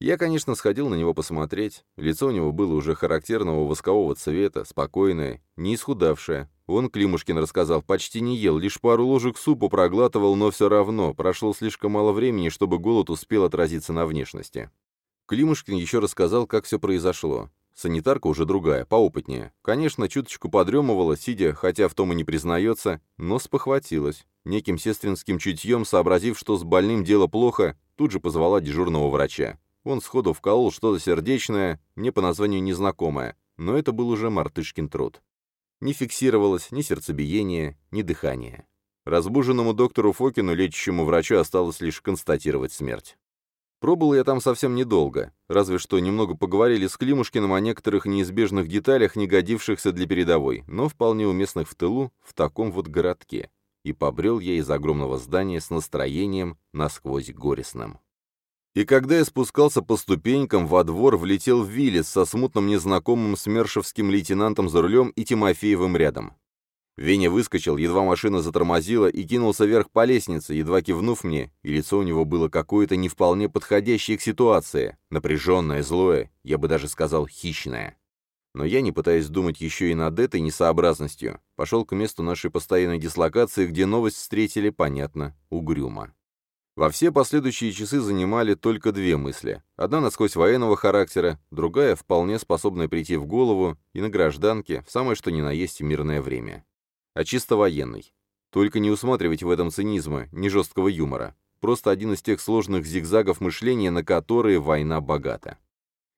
Я, конечно, сходил на него посмотреть. Лицо у него было уже характерного воскового цвета, спокойное, не исхудавшее. Он, Климушкин рассказал, почти не ел, лишь пару ложек супа проглатывал, но все равно, прошло слишком мало времени, чтобы голод успел отразиться на внешности. Климушкин еще рассказал, как все произошло. Санитарка уже другая, поопытнее. Конечно, чуточку подремывала, сидя, хотя в том и не признается, но спохватилась. Неким сестринским чутьем, сообразив, что с больным дело плохо, тут же позвала дежурного врача. Он сходу вколол что-то сердечное, мне по названию незнакомое, но это был уже мартышкин труд. Не фиксировалось ни сердцебиение, ни дыхание. Разбуженному доктору Фокину, лечащему врачу, осталось лишь констатировать смерть. Пробыл я там совсем недолго, разве что немного поговорили с Климушкиным о некоторых неизбежных деталях, не годившихся для передовой, но вполне уместных в тылу, в таком вот городке. И побрел я из огромного здания с настроением насквозь горестным. И когда я спускался по ступенькам, во двор влетел Виллис со смутным незнакомым смершевским лейтенантом за рулем и Тимофеевым рядом. Веня выскочил, едва машина затормозила, и кинулся вверх по лестнице, едва кивнув мне, и лицо у него было какое-то не вполне подходящее к ситуации, напряженное, злое, я бы даже сказал, хищное. Но я, не пытаясь думать еще и над этой несообразностью, пошел к месту нашей постоянной дислокации, где новость встретили, понятно, угрюмо. Во все последующие часы занимали только две мысли. Одна насквозь военного характера, другая, вполне способная прийти в голову, и на гражданке, в самое что ни на есть мирное время. А чисто военный. Только не усматривайте в этом цинизма, ни жесткого юмора. Просто один из тех сложных зигзагов мышления, на которые война богата.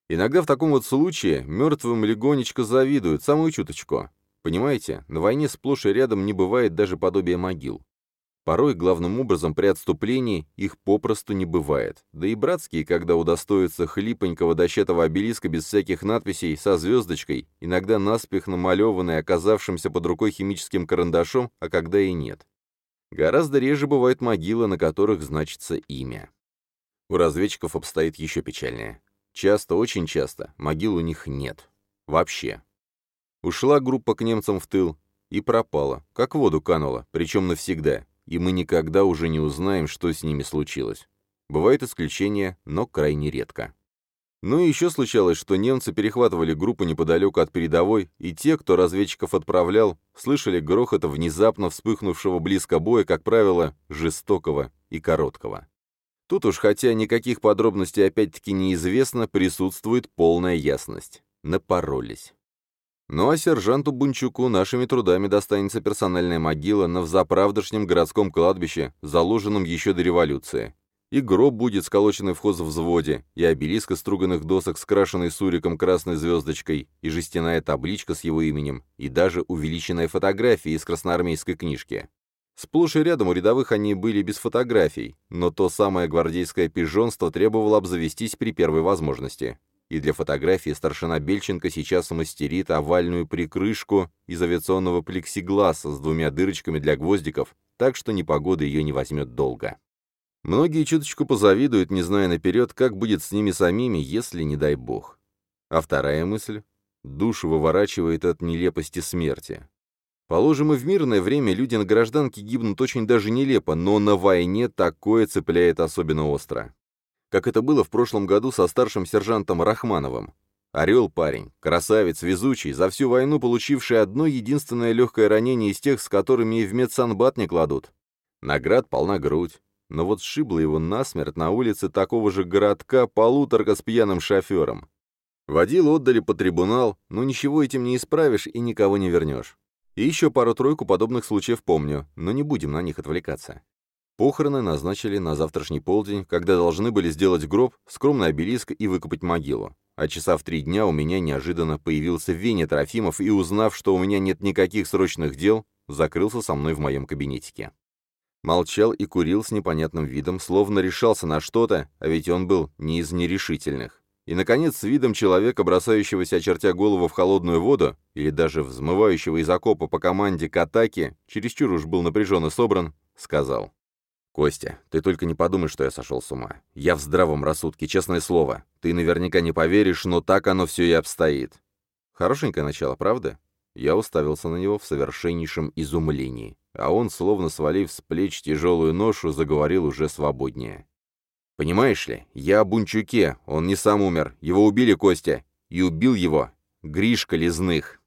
Иногда в таком вот случае мертвым легонечко завидуют, самую чуточку. Понимаете, на войне сплошь и рядом не бывает даже подобия могил. Порой, главным образом, при отступлении их попросту не бывает. Да и братские, когда удостоятся хлипонького дощатого обелиска без всяких надписей, со звездочкой, иногда наспех намалеванной, оказавшимся под рукой химическим карандашом, а когда и нет. Гораздо реже бывают могилы, на которых значится имя. У разведчиков обстоит еще печальнее. Часто, очень часто, могил у них нет. Вообще. Ушла группа к немцам в тыл и пропала, как воду канула, причем навсегда, и мы никогда уже не узнаем, что с ними случилось. Бывают исключения, но крайне редко. Ну и еще случалось, что немцы перехватывали группу неподалеку от передовой, и те, кто разведчиков отправлял, слышали грохот внезапно вспыхнувшего близко боя, как правило, жестокого и короткого. Тут уж, хотя никаких подробностей опять-таки неизвестно, присутствует полная ясность. Напоролись. Ну а сержанту Бунчуку нашими трудами достанется персональная могила на взаправдошнем городском кладбище, заложенном еще до революции, и гроб будет сколоченный в хозвзводе, и обелиск из струганных досок, скрашенный суриком красной звездочкой, и жестяная табличка с его именем, и даже увеличенная фотография из красноармейской книжки. Сплошь и рядом у рядовых они были без фотографий, но то самое гвардейское пижонство требовало обзавестись при первой возможности. И для фотографии старшина Бельченко сейчас мастерит овальную прикрышку из авиационного плексигласа с двумя дырочками для гвоздиков, так что непогода ее не возьмет долго. Многие чуточку позавидуют, не зная наперед, как будет с ними самими, если не дай бог. А вторая мысль — душу выворачивает от нелепости смерти. Положим, и в мирное время люди на гражданке гибнут очень даже нелепо, но на войне такое цепляет особенно остро. Как это было в прошлом году со старшим сержантом Рахмановым. Орел парень, красавец, везучий, за всю войну получивший одно единственное легкое ранение из тех, с которыми и в медсанбат не кладут. Наград полна грудь, но вот сшибла его насмерть на улице такого же городка полуторка с пьяным шофером. Водил отдали по трибунал, но ничего этим не исправишь и никого не вернешь. И еще пару-тройку подобных случаев помню, но не будем на них отвлекаться. Похороны назначили на завтрашний полдень, когда должны были сделать гроб, скромный обелиск и выкопать могилу. А часа в три дня у меня неожиданно появился Веня Трофимов и, узнав, что у меня нет никаких срочных дел, закрылся со мной в моем кабинетике. Молчал и курил с непонятным видом, словно решался на что-то, а ведь он был не из нерешительных. И, наконец, с видом человека, бросающегося, очертя голову в холодную воду, или даже взмывающего из окопа по команде к атаке, чересчур уж был напряженно собран, сказал. «Костя, ты только не подумай, что я сошел с ума. Я в здравом рассудке, честное слово. Ты наверняка не поверишь, но так оно все и обстоит». Хорошенькое начало, правда? Я уставился на него в совершеннейшем изумлении а он, словно свалив с плеч тяжелую ношу, заговорил уже свободнее. «Понимаешь ли, я о Бунчуке, он не сам умер, его убили Костя, и убил его Гришка Лизных».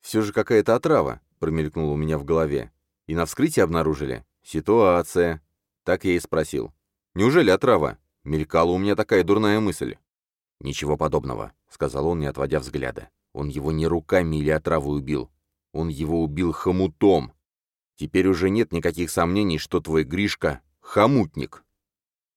«Все же какая-то отрава», — промелькнула у меня в голове. «И на вскрытии обнаружили. Ситуация». Так я и спросил. «Неужели отрава?» Мелькала у меня такая дурная мысль. «Ничего подобного», — сказал он, не отводя взгляда. «Он его не руками или отравой убил. Он его убил хомутом. Теперь уже нет никаких сомнений, что твой Гришка — хомутник.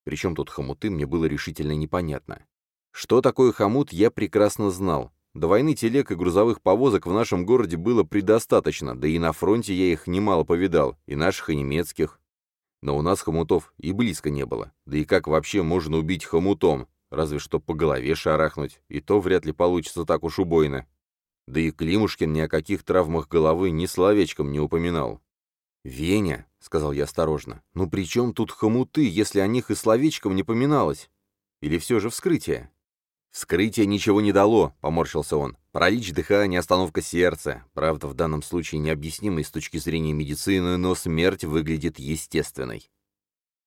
Причем тут хомуты, мне было решительно непонятно. Что такое хомут, я прекрасно знал. До войны телег и грузовых повозок в нашем городе было предостаточно, да и на фронте я их немало повидал, и наших, и немецких. Но у нас хомутов и близко не было. Да и как вообще можно убить хомутом? Разве что по голове шарахнуть, и то вряд ли получится так уж убойно. Да и Климушкин ни о каких травмах головы ни словечком не упоминал. «Веня», — сказал я осторожно, — «ну при чем тут хомуты, если о них и словечком не поминалось? Или все же вскрытие?» «Вскрытие ничего не дало», — поморщился он. «Паралич дыхания, остановка сердца. Правда, в данном случае необъяснимой с точки зрения медицины, но смерть выглядит естественной».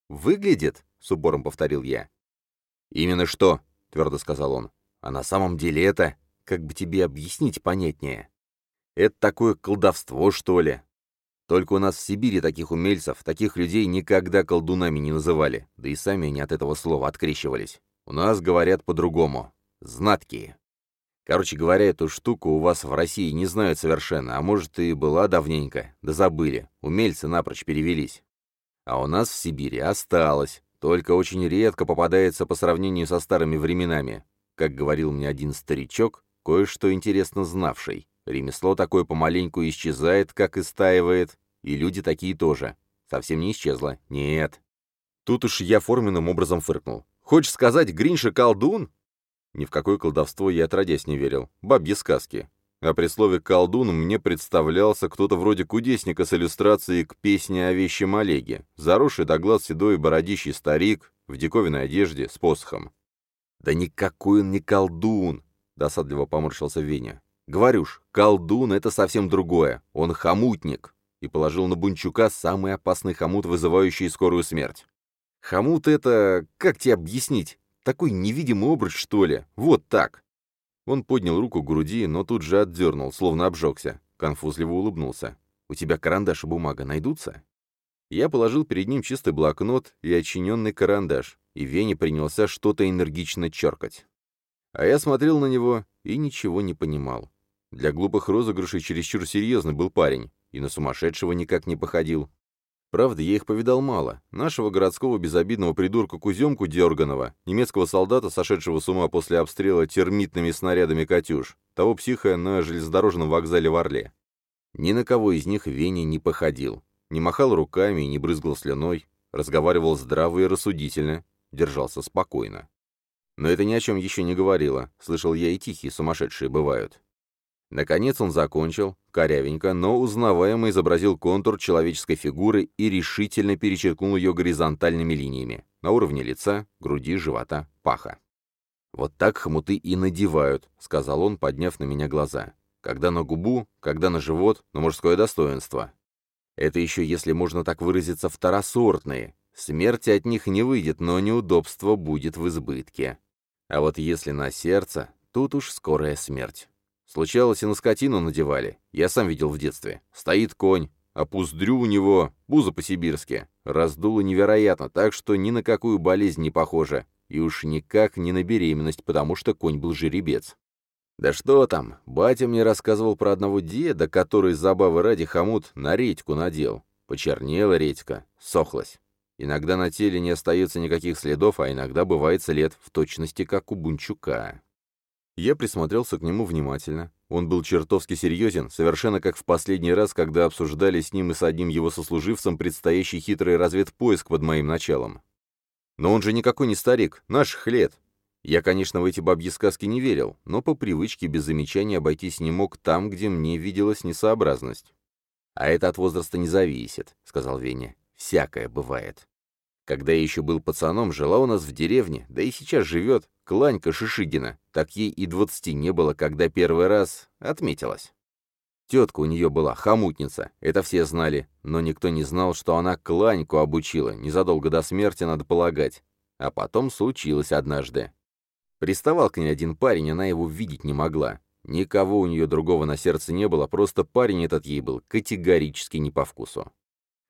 «Выглядит?» — с упором повторил я. «Именно что», — твердо сказал он. «А на самом деле это, как бы тебе объяснить понятнее? Это такое колдовство, что ли? Только у нас в Сибири таких умельцев, таких людей никогда колдунами не называли, да и сами они от этого слова открещивались. У нас говорят по-другому. Знаткие. Короче говоря, эту штуку у вас в России не знают совершенно, а может и была давненько, да забыли. Умельцы напрочь перевелись. А у нас в Сибири осталось, только очень редко попадается по сравнению со старыми временами. Как говорил мне один старичок, кое-что интересно знавший. Ремесло такое помаленьку исчезает, как истаивает, и люди такие тоже. Совсем не исчезло. Нет. Тут уж я форменным образом фыркнул. Хочешь сказать, Гринша колдун? Ни в какое колдовство я отродясь не верил. Бабьи сказки. а при слове «колдун» мне представлялся кто-то вроде кудесника с иллюстрацией к песне о вещем Олеге, заросший до глаз седой бородищий старик в диковинной одежде с посохом. «Да никакой он не колдун!» — досадливо поморщился Веня. «Говорюш, колдун — это совсем другое, он хомутник!» и положил на Бунчука самый опасный хомут, вызывающий скорую смерть. Хомут — это... как тебе объяснить? Такой невидимый обруч, что ли? Вот так. Он поднял руку к груди, но тут же отдернул, словно обжегся. Конфузливо улыбнулся. «У тебя карандаш и бумага найдутся?» Я положил перед ним чистый блокнот и очиненный карандаш, и Веня принялся что-то энергично черкать. А я смотрел на него и ничего не понимал. Для глупых розыгрышей чересчур серьезный был парень, и на сумасшедшего никак не походил. Правда, я их повидал мало. Нашего городского безобидного придурка Куземку Дерганова, немецкого солдата, сошедшего с ума после обстрела термитными снарядами «Катюш», того психа на железнодорожном вокзале в Орле. Ни на кого из них Веня не походил. Не махал руками и не брызгал слюной, разговаривал здраво и рассудительно, держался спокойно. Но это ни о чем еще не говорило. Слышал я и тихие сумасшедшие бывают. Наконец он закончил, корявенько, но узнаваемо изобразил контур человеческой фигуры и решительно перечеркнул ее горизонтальными линиями на уровне лица, груди, живота, паха. «Вот так хомуты и надевают», — сказал он, подняв на меня глаза. «Когда на губу, когда на живот, на мужское достоинство. Это еще, если можно так выразиться, второсортные. Смерти от них не выйдет, но неудобство будет в избытке. А вот если на сердце, тут уж скорая смерть. Случалось, и на скотину надевали. Я сам видел в детстве. Стоит конь, а пуздрю у него, буза по-сибирски, раздуло невероятно, так что ни на какую болезнь не похоже. И уж никак не на беременность, потому что конь был жеребец. Да что там, батя мне рассказывал про одного деда, который забавы ради хомут на редьку надел. Почернела редька, сохлась. Иногда на теле не остается никаких следов, а иногда бывает след, в точности как у Бунчука. Я присмотрелся к нему внимательно. Он был чертовски серьезен, совершенно как в последний раз, когда обсуждали с ним и с одним его сослуживцем предстоящий хитрый разведпоиск под моим началом. Но он же никакой не старик, наших лет. Я, конечно, в эти бабьи сказки не верил, но по привычке без замечаний обойтись не мог там, где мне виделась несообразность. «А это от возраста не зависит», — сказал Веня. «Всякое бывает». Когда я еще был пацаном, жила у нас в деревне, да и сейчас живет, Кланька Шишигина. Так ей и двадцати не было, когда первый раз отметилась. Тетка у нее была, хомутница, это все знали, но никто не знал, что она Кланьку обучила, незадолго до смерти, надо полагать. А потом случилось однажды. Приставал к ней один парень, она его видеть не могла. Никого у нее другого на сердце не было, просто парень этот ей был категорически не по вкусу.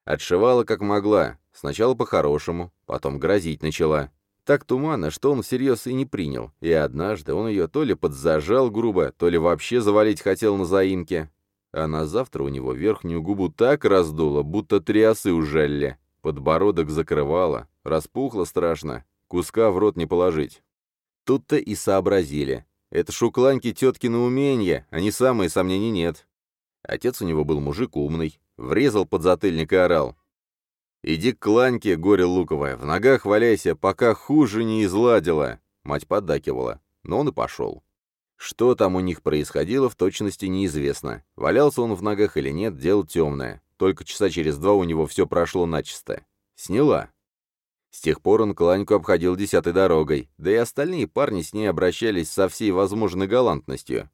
Отшивала как могла, сначала по-хорошему, потом грозить начала. Так туманно, что он всерьез и не принял, и однажды он ее то ли подзажал грубо, то ли вообще завалить хотел на заимке. А на завтра у него верхнюю губу так раздуло, будто триасы ужалили. Подбородок закрывало, распухло страшно, куска в рот не положить. Тут-то и сообразили. Это шукланьки теткины умения, а не самые сомнений нет. Отец у него был мужик умный, Врезал под затыльник и орал. «Иди к Ланьке, горе луковое, в ногах валяйся, пока хуже не изладила!» Мать поддакивала, но он и пошел. Что там у них происходило, в точности неизвестно. Валялся он в ногах или нет, дело темное. Только часа через два у него все прошло начисто. Сняла. С тех пор он Кланьку обходил десятой дорогой, да и остальные парни с ней обращались со всей возможной галантностью.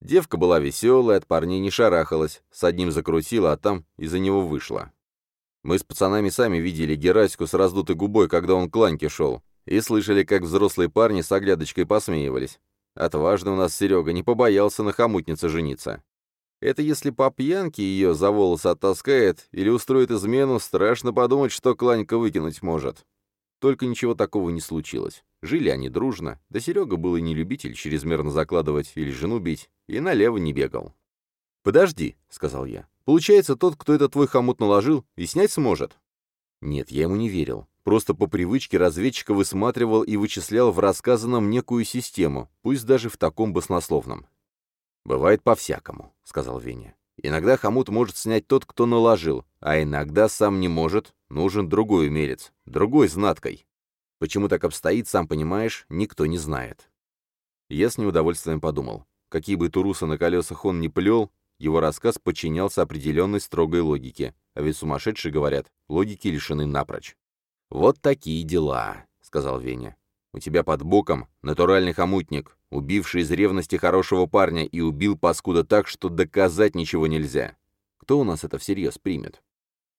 Девка была веселая, от парней не шарахалась, с одним закрутила, а там из-за него вышла. Мы с пацанами сами видели Гераську с раздутой губой, когда он к Ланьке шел, и слышали, как взрослые парни с оглядочкой посмеивались. Отважный у нас Серега не побоялся на хомутнице жениться. Это если по пьянке ее за волосы оттаскает или устроит измену, страшно подумать, что Кланька выкинуть может. Только ничего такого не случилось. Жили они дружно, да Серега был и не любитель чрезмерно закладывать или жену бить, и налево не бегал. «Подожди», — сказал я. «Получается, тот, кто этот твой хомут наложил, и снять сможет?» Нет, я ему не верил. Просто по привычке разведчика высматривал и вычислял в рассказанном некую систему, пусть даже в таком баснословном. «Бывает по-всякому», — сказал Веня. «Иногда хомут может снять тот, кто наложил, а иногда сам не может, нужен другой умелец, другой знаткой. Почему так обстоит, сам понимаешь, никто не знает». Я с неудовольствием подумал. Какие бы турусы на колесах он ни плел, его рассказ подчинялся определенной строгой логике, а ведь сумасшедшие говорят, логики лишены напрочь. «Вот такие дела», — сказал Веня. «У тебя под боком натуральный хомутник, убивший из ревности хорошего парня и убил паскуда так, что доказать ничего нельзя. Кто у нас это всерьез примет?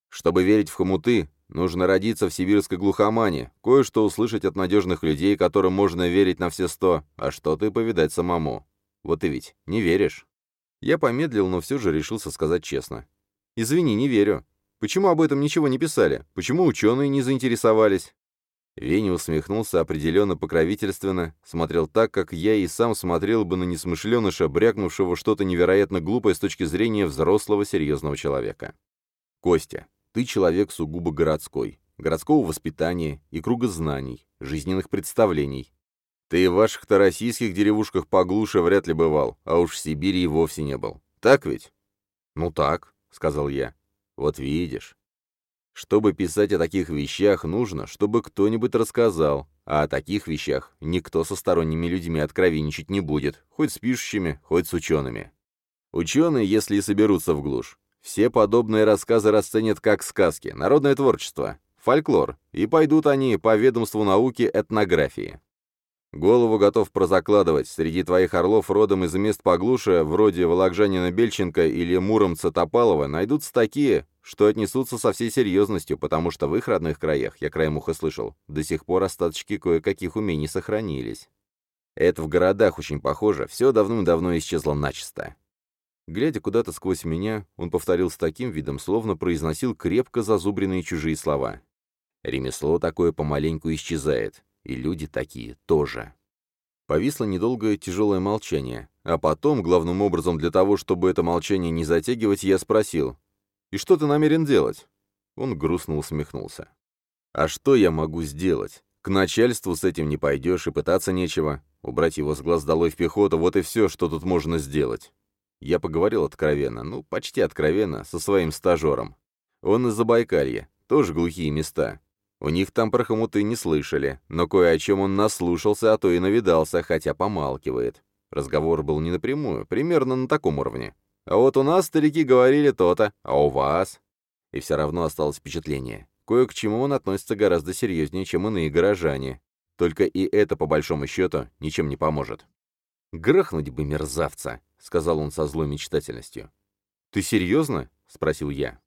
Чтобы верить в хомуты, нужно родиться в сибирской глухомане, кое-что услышать от надежных людей, которым можно верить на все сто, а что-то и повидать самому. Вот ты ведь не веришь». Я помедлил, но все же решился сказать честно. «Извини, не верю. Почему об этом ничего не писали? Почему ученые не заинтересовались?» Веня усмехнулся определенно покровительственно, смотрел так, как я и сам смотрел бы на несмышленыша, брякнувшего что-то невероятно глупое с точки зрения взрослого серьезного человека. «Костя, ты человек сугубо городской, городского воспитания и круга знаний, жизненных представлений. Ты в ваших-то российских деревушках поглуше вряд ли бывал, а уж в Сибири и вовсе не был. Так ведь? Ну так, сказал я. Вот видишь. Чтобы писать о таких вещах, нужно, чтобы кто-нибудь рассказал, а о таких вещах никто со сторонними людьми откровенничать не будет, хоть с пишущими, хоть с учеными. Ученые, если и соберутся в глушь, все подобные рассказы расценят как сказки, народное творчество, фольклор, и пойдут они по ведомству науки этнографии. Голову готов прозакладывать. Среди твоих орлов родом из мест поглуше, вроде Вологжанина-Бельченко или Муромца-Топалова, найдутся такие, что отнесутся со всей серьезностью, потому что в их родных краях, я краем уха слышал, до сих пор остаточки кое-каких умений сохранились. Это в городах очень похоже, все давным-давно исчезло начисто. Глядя куда-то сквозь меня, он повторил с таким видом, словно произносил крепко зазубренные чужие слова. Ремесло такое помаленьку исчезает. И люди такие тоже. Повисло недолгое тяжелое молчание, а потом, главным образом для того, чтобы это молчание не затягивать, я спросил, «И что ты намерен делать?» Он грустно усмехнулся. «А что я могу сделать? К начальству с этим не пойдешь и пытаться нечего. Убрать его с глаз долой в пехоту, вот и все, что тут можно сделать». Я поговорил откровенно, ну, почти откровенно, со своим стажером. Он из Забайкалья, тоже глухие места. У них там про хомуты не слышали, но кое о чем он наслушался, а то и навидался, хотя помалкивает. Разговор был не напрямую, примерно на таком уровне. А вот у нас старики говорили то-то, а у вас? И все равно осталось впечатление. Кое к чему он относится гораздо серьезнее, чем иные горожане. Только и это, по большому счету, ничем не поможет. «Грохнуть бы мерзавца», — сказал он со злой мечтательностью. «Ты серьезно?» — спросил я.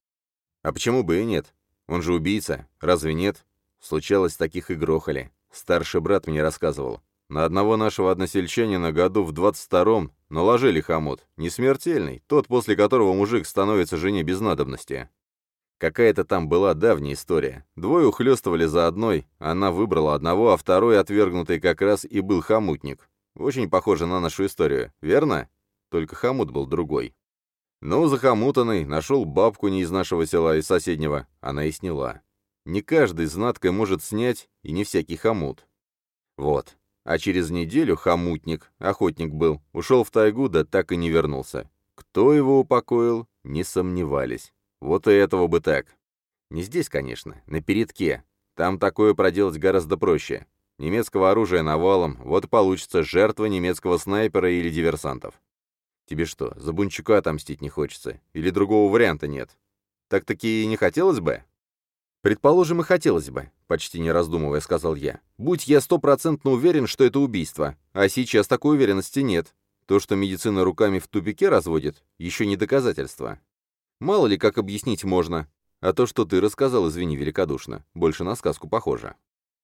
«А почему бы и нет? Он же убийца, разве нет? Случалось, таких и грохали. Старший брат мне рассказывал. На одного нашего односельчанина году в 22-м наложили хомут. Не смертельный, тот, после которого мужик становится жене без надобности. Какая-то там была давняя история. Двое ухлёстывали за одной, она выбрала одного, а второй, отвергнутый как раз, и был хомутник. Очень похоже на нашу историю, верно? Только хомут был другой. Ну, захомутанный, нашел бабку не из нашего села, из соседнего. Она и сняла. Не каждый знаткой может снять, и не всякий хомут. Вот. А через неделю хомутник, охотник был, ушел в тайгу, да так и не вернулся. Кто его упокоил, не сомневались. Вот и этого бы так. Не здесь, конечно, на передке. Там такое проделать гораздо проще. Немецкого оружия навалом, вот получится жертва немецкого снайпера или диверсантов. Тебе что, за Бунчука отомстить не хочется? Или другого варианта нет? Так-таки не хотелось бы?» «Предположим, и хотелось бы», — почти не раздумывая сказал я. «Будь я стопроцентно уверен, что это убийство. А сейчас такой уверенности нет. То, что медицина руками в тупике разводит, еще не доказательство. Мало ли, как объяснить можно. А то, что ты рассказал, извини великодушно, больше на сказку похоже».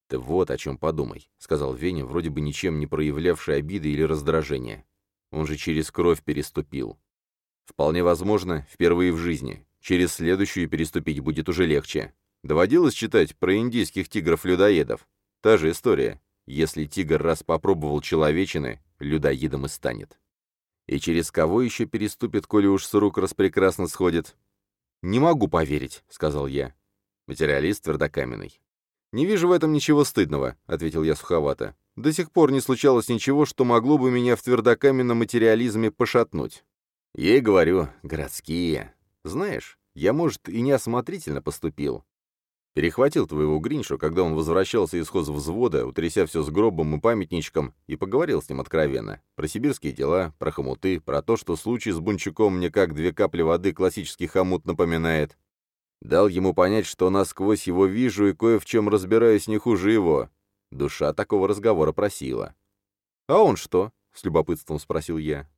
«Ты вот о чем подумай», — сказал Веня, вроде бы ничем не проявлявший обиды или раздражения. Он же через кровь переступил. Вполне возможно, впервые в жизни. Через следующую переступить будет уже легче. Доводилось читать про индийских тигров-людоедов. Та же история. Если тигр раз попробовал человечины, людоедом и станет. И через кого еще переступит, коли уж с рук распрекрасно сходит? «Не могу поверить», — сказал я. Материалист твердокаменный. «Не вижу в этом ничего стыдного», — ответил я суховато. До сих пор не случалось ничего, что могло бы меня в твердокаменном материализме пошатнуть. Ей говорю, городские. Знаешь, я, может, и неосмотрительно поступил. Перехватил твоего Гриншу, когда он возвращался из хозвзвода, утряся все с гробом и памятничком, и поговорил с ним откровенно. Про сибирские дела, про хомуты, про то, что случай с Бунчуком мне как две капли воды классический хомут напоминает. Дал ему понять, что насквозь его вижу и кое в чем разбираюсь не хуже его. Душа такого разговора просила. «А он что?» — с любопытством спросил я.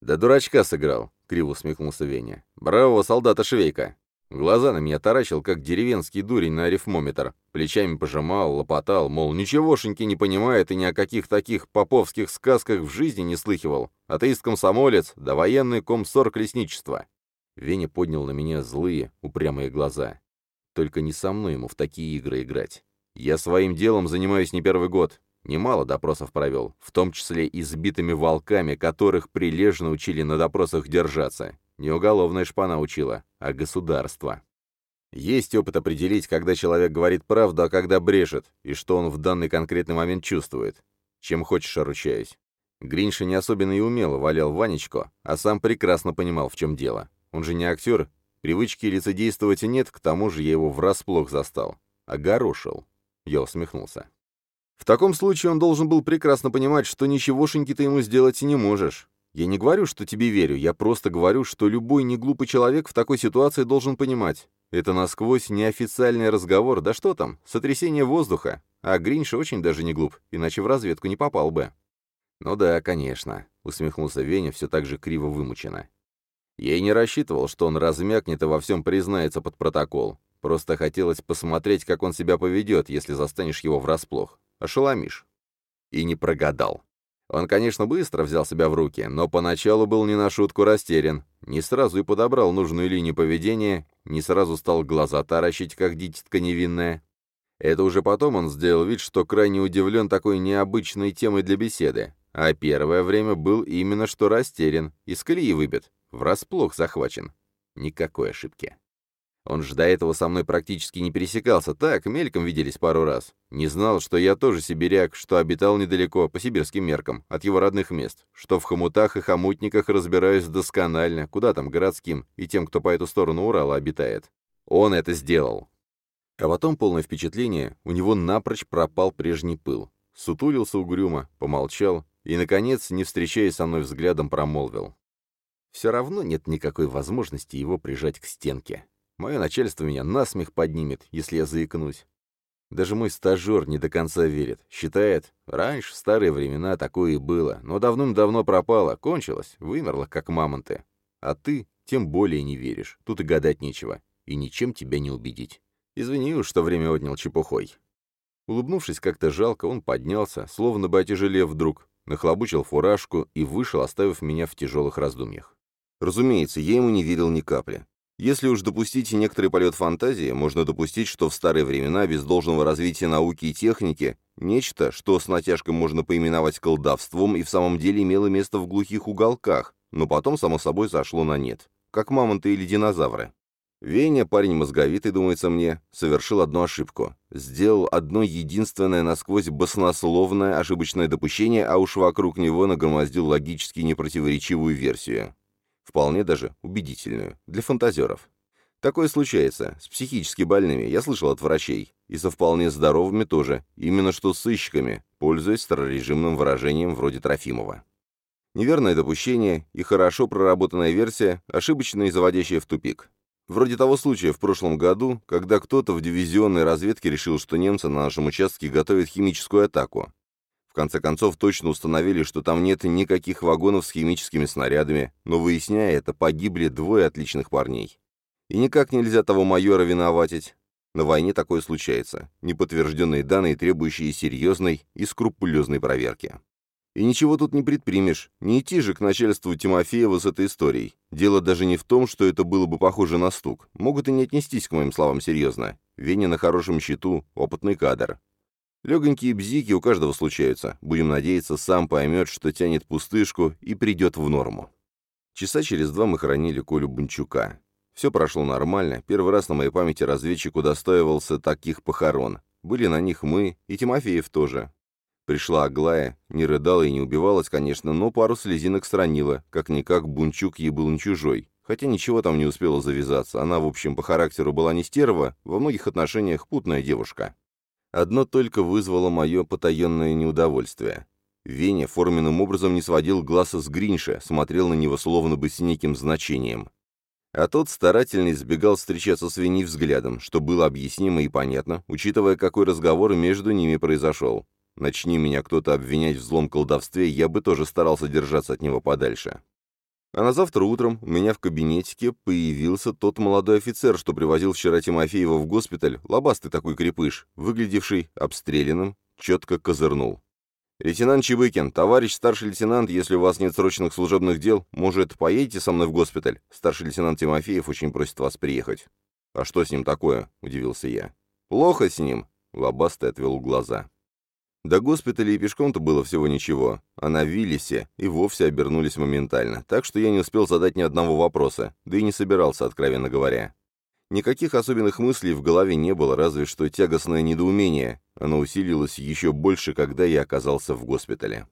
«Да дурачка сыграл», — криво усмехнулся Веня. «Бравого солдата Швейка. Глаза на меня таращил, как деревенский дурень на арифмометр. Плечами пожимал, лопотал, мол, ничегошеньки не понимает и ни о каких таких поповских сказках в жизни не слыхивал. Атеист-комсомолец, да военный комсорг лесничества. Веня поднял на меня злые, упрямые глаза. Только не со мной ему в такие игры играть. Я своим делом занимаюсь не первый год. Немало допросов провел, в том числе и сбитыми волками, которых прилежно учили на допросах держаться. Не уголовная шпана учила, а государство. Есть опыт определить, когда человек говорит правду, а когда брешет, и что он в данный конкретный момент чувствует. Чем хочешь, ручаюсь. Гринша не особенно и умело валял Ванечку, а сам прекрасно понимал, в чем дело. Он же не актер, привычки лицедействовать нет, к тому же я его врасплох застал. Огорошил. Я усмехнулся. В таком случае он должен был прекрасно понимать, что ничегошеньки ты ему сделать и не можешь. Я не говорю, что тебе верю, я просто говорю, что любой неглупый человек в такой ситуации должен понимать. Это насквозь неофициальный разговор, да что там, сотрясение воздуха. А Гринша очень даже не глуп, иначе в разведку не попал бы. «Ну да, конечно», — усмехнулся Веня все так же криво вымученно. Я и не рассчитывал, что он размякнет и во всем признается под протокол. Просто хотелось посмотреть, как он себя поведет, если застанешь его врасплох. Ошеломишь. И не прогадал. Он, конечно, быстро взял себя в руки, но поначалу был не на шутку растерян. Не сразу и подобрал нужную линию поведения, не сразу стал глаза таращить, как дитятка невинная. Это уже потом он сделал вид, что крайне удивлен такой необычной темой для беседы. А первое время был именно что растерян, из колеи выбит, врасплох захвачен. Никакой ошибки. Он же до этого со мной практически не пересекался, так, мельком виделись пару раз. Не знал, что я тоже сибиряк, что обитал недалеко, по сибирским меркам, от его родных мест, что в хомутах и хомутниках разбираюсь досконально, куда там городским, и тем, кто по эту сторону Урала обитает. Он это сделал. А потом, полное впечатление, у него напрочь пропал прежний пыл. Сутулился угрюмо, помолчал и, наконец, не встречаясь со мной взглядом, промолвил. Все равно нет никакой возможности его прижать к стенке. Мое начальство меня насмех поднимет, если я заикнусь. Даже мой стажер не до конца верит. Считает, раньше, в старые времена, такое и было, но давным-давно пропало, кончилось, вымерло, как мамонты. А ты тем более не веришь, тут и гадать нечего, и ничем тебя не убедить. Извини уж, что время отнял чепухой. Улыбнувшись как-то жалко, он поднялся, словно бы отяжелев вдруг, нахлобучил фуражку и вышел, оставив меня в тяжелых раздумьях. Разумеется, я ему не верил ни капли. Если уж допустить некоторый полет фантазии, можно допустить, что в старые времена без должного развития науки и техники нечто, что с натяжкой можно поименовать колдовством, и в самом деле имело место в глухих уголках, но потом, само собой, зашло на нет, как мамонты или динозавры. Веня, парень мозговитый, думается мне, совершил одну ошибку. Сделал одно единственное насквозь баснословное ошибочное допущение, а уж вокруг него нагромоздил логически непротиворечивую версию. Вполне даже убедительную. Для фантазеров. Такое случается. С психически больными, я слышал от врачей. И со вполне здоровыми тоже. Именно что с сыщиками, пользуясь старорежимным выражением вроде Трофимова. Неверное допущение и хорошо проработанная версия, ошибочная и заводящая в тупик. Вроде того случая в прошлом году, когда кто-то в дивизионной разведке решил, что немцы на нашем участке готовят химическую атаку конце концов, точно установили, что там нет никаких вагонов с химическими снарядами, но, выясняя это, погибли двое отличных парней. И никак нельзя того майора виноватить. На войне такое случается. Неподтвержденные данные, требующие серьезной и скрупулезной проверки. И ничего тут не предпримешь. Не идти же к начальству Тимофеева с этой историей. Дело даже не в том, что это было бы похоже на стук. Могут и не отнестись к моим словам серьезно. Веня на хорошем счету, опытный кадр. Легонькие бзики у каждого случаются. Будем надеяться, сам поймет, что тянет пустышку и придет в норму. Часа через два мы хоронили Колю Бунчука. Все прошло нормально. Первый раз на моей памяти разведчик удостоивался таких похорон. Были на них мы, и Тимофеев тоже. Пришла Аглая, не рыдала и не убивалась, конечно, но пару слезинок странила. Как-никак Бунчук ей был не чужой, Хотя ничего там не успело завязаться. Она, в общем, по характеру была не стерва, во многих отношениях путная девушка. Одно только вызвало мое потаенное неудовольствие. Веня форменным образом не сводил глаза с Гринша, смотрел на него словно бы с неким значением. А тот старательно избегал встречаться с Веней взглядом, что было объяснимо и понятно, учитывая, какой разговор между ними произошел. Начни меня кто-то обвинять в злом колдовстве, я бы тоже старался держаться от него подальше. А на завтра утром у меня в кабинетике появился тот молодой офицер, что привозил вчера Тимофеева в госпиталь, лобастый такой крепыш, выглядевший обстрелянным, четко козырнул. «Лейтенант Чебыкин, товарищ старший лейтенант, если у вас нет срочных служебных дел, может, поедете со мной в госпиталь? Старший лейтенант Тимофеев очень просит вас приехать». «А что с ним такое?» — удивился я. «Плохо с ним», — Лобастый отвел глаза. До госпиталя и пешком-то было всего ничего, а на Виллисе и вовсе обернулись моментально, так что я не успел задать ни одного вопроса, да и не собирался, откровенно говоря. Никаких особенных мыслей в голове не было, разве что тягостное недоумение. Оно усилилось еще больше, когда я оказался в госпитале.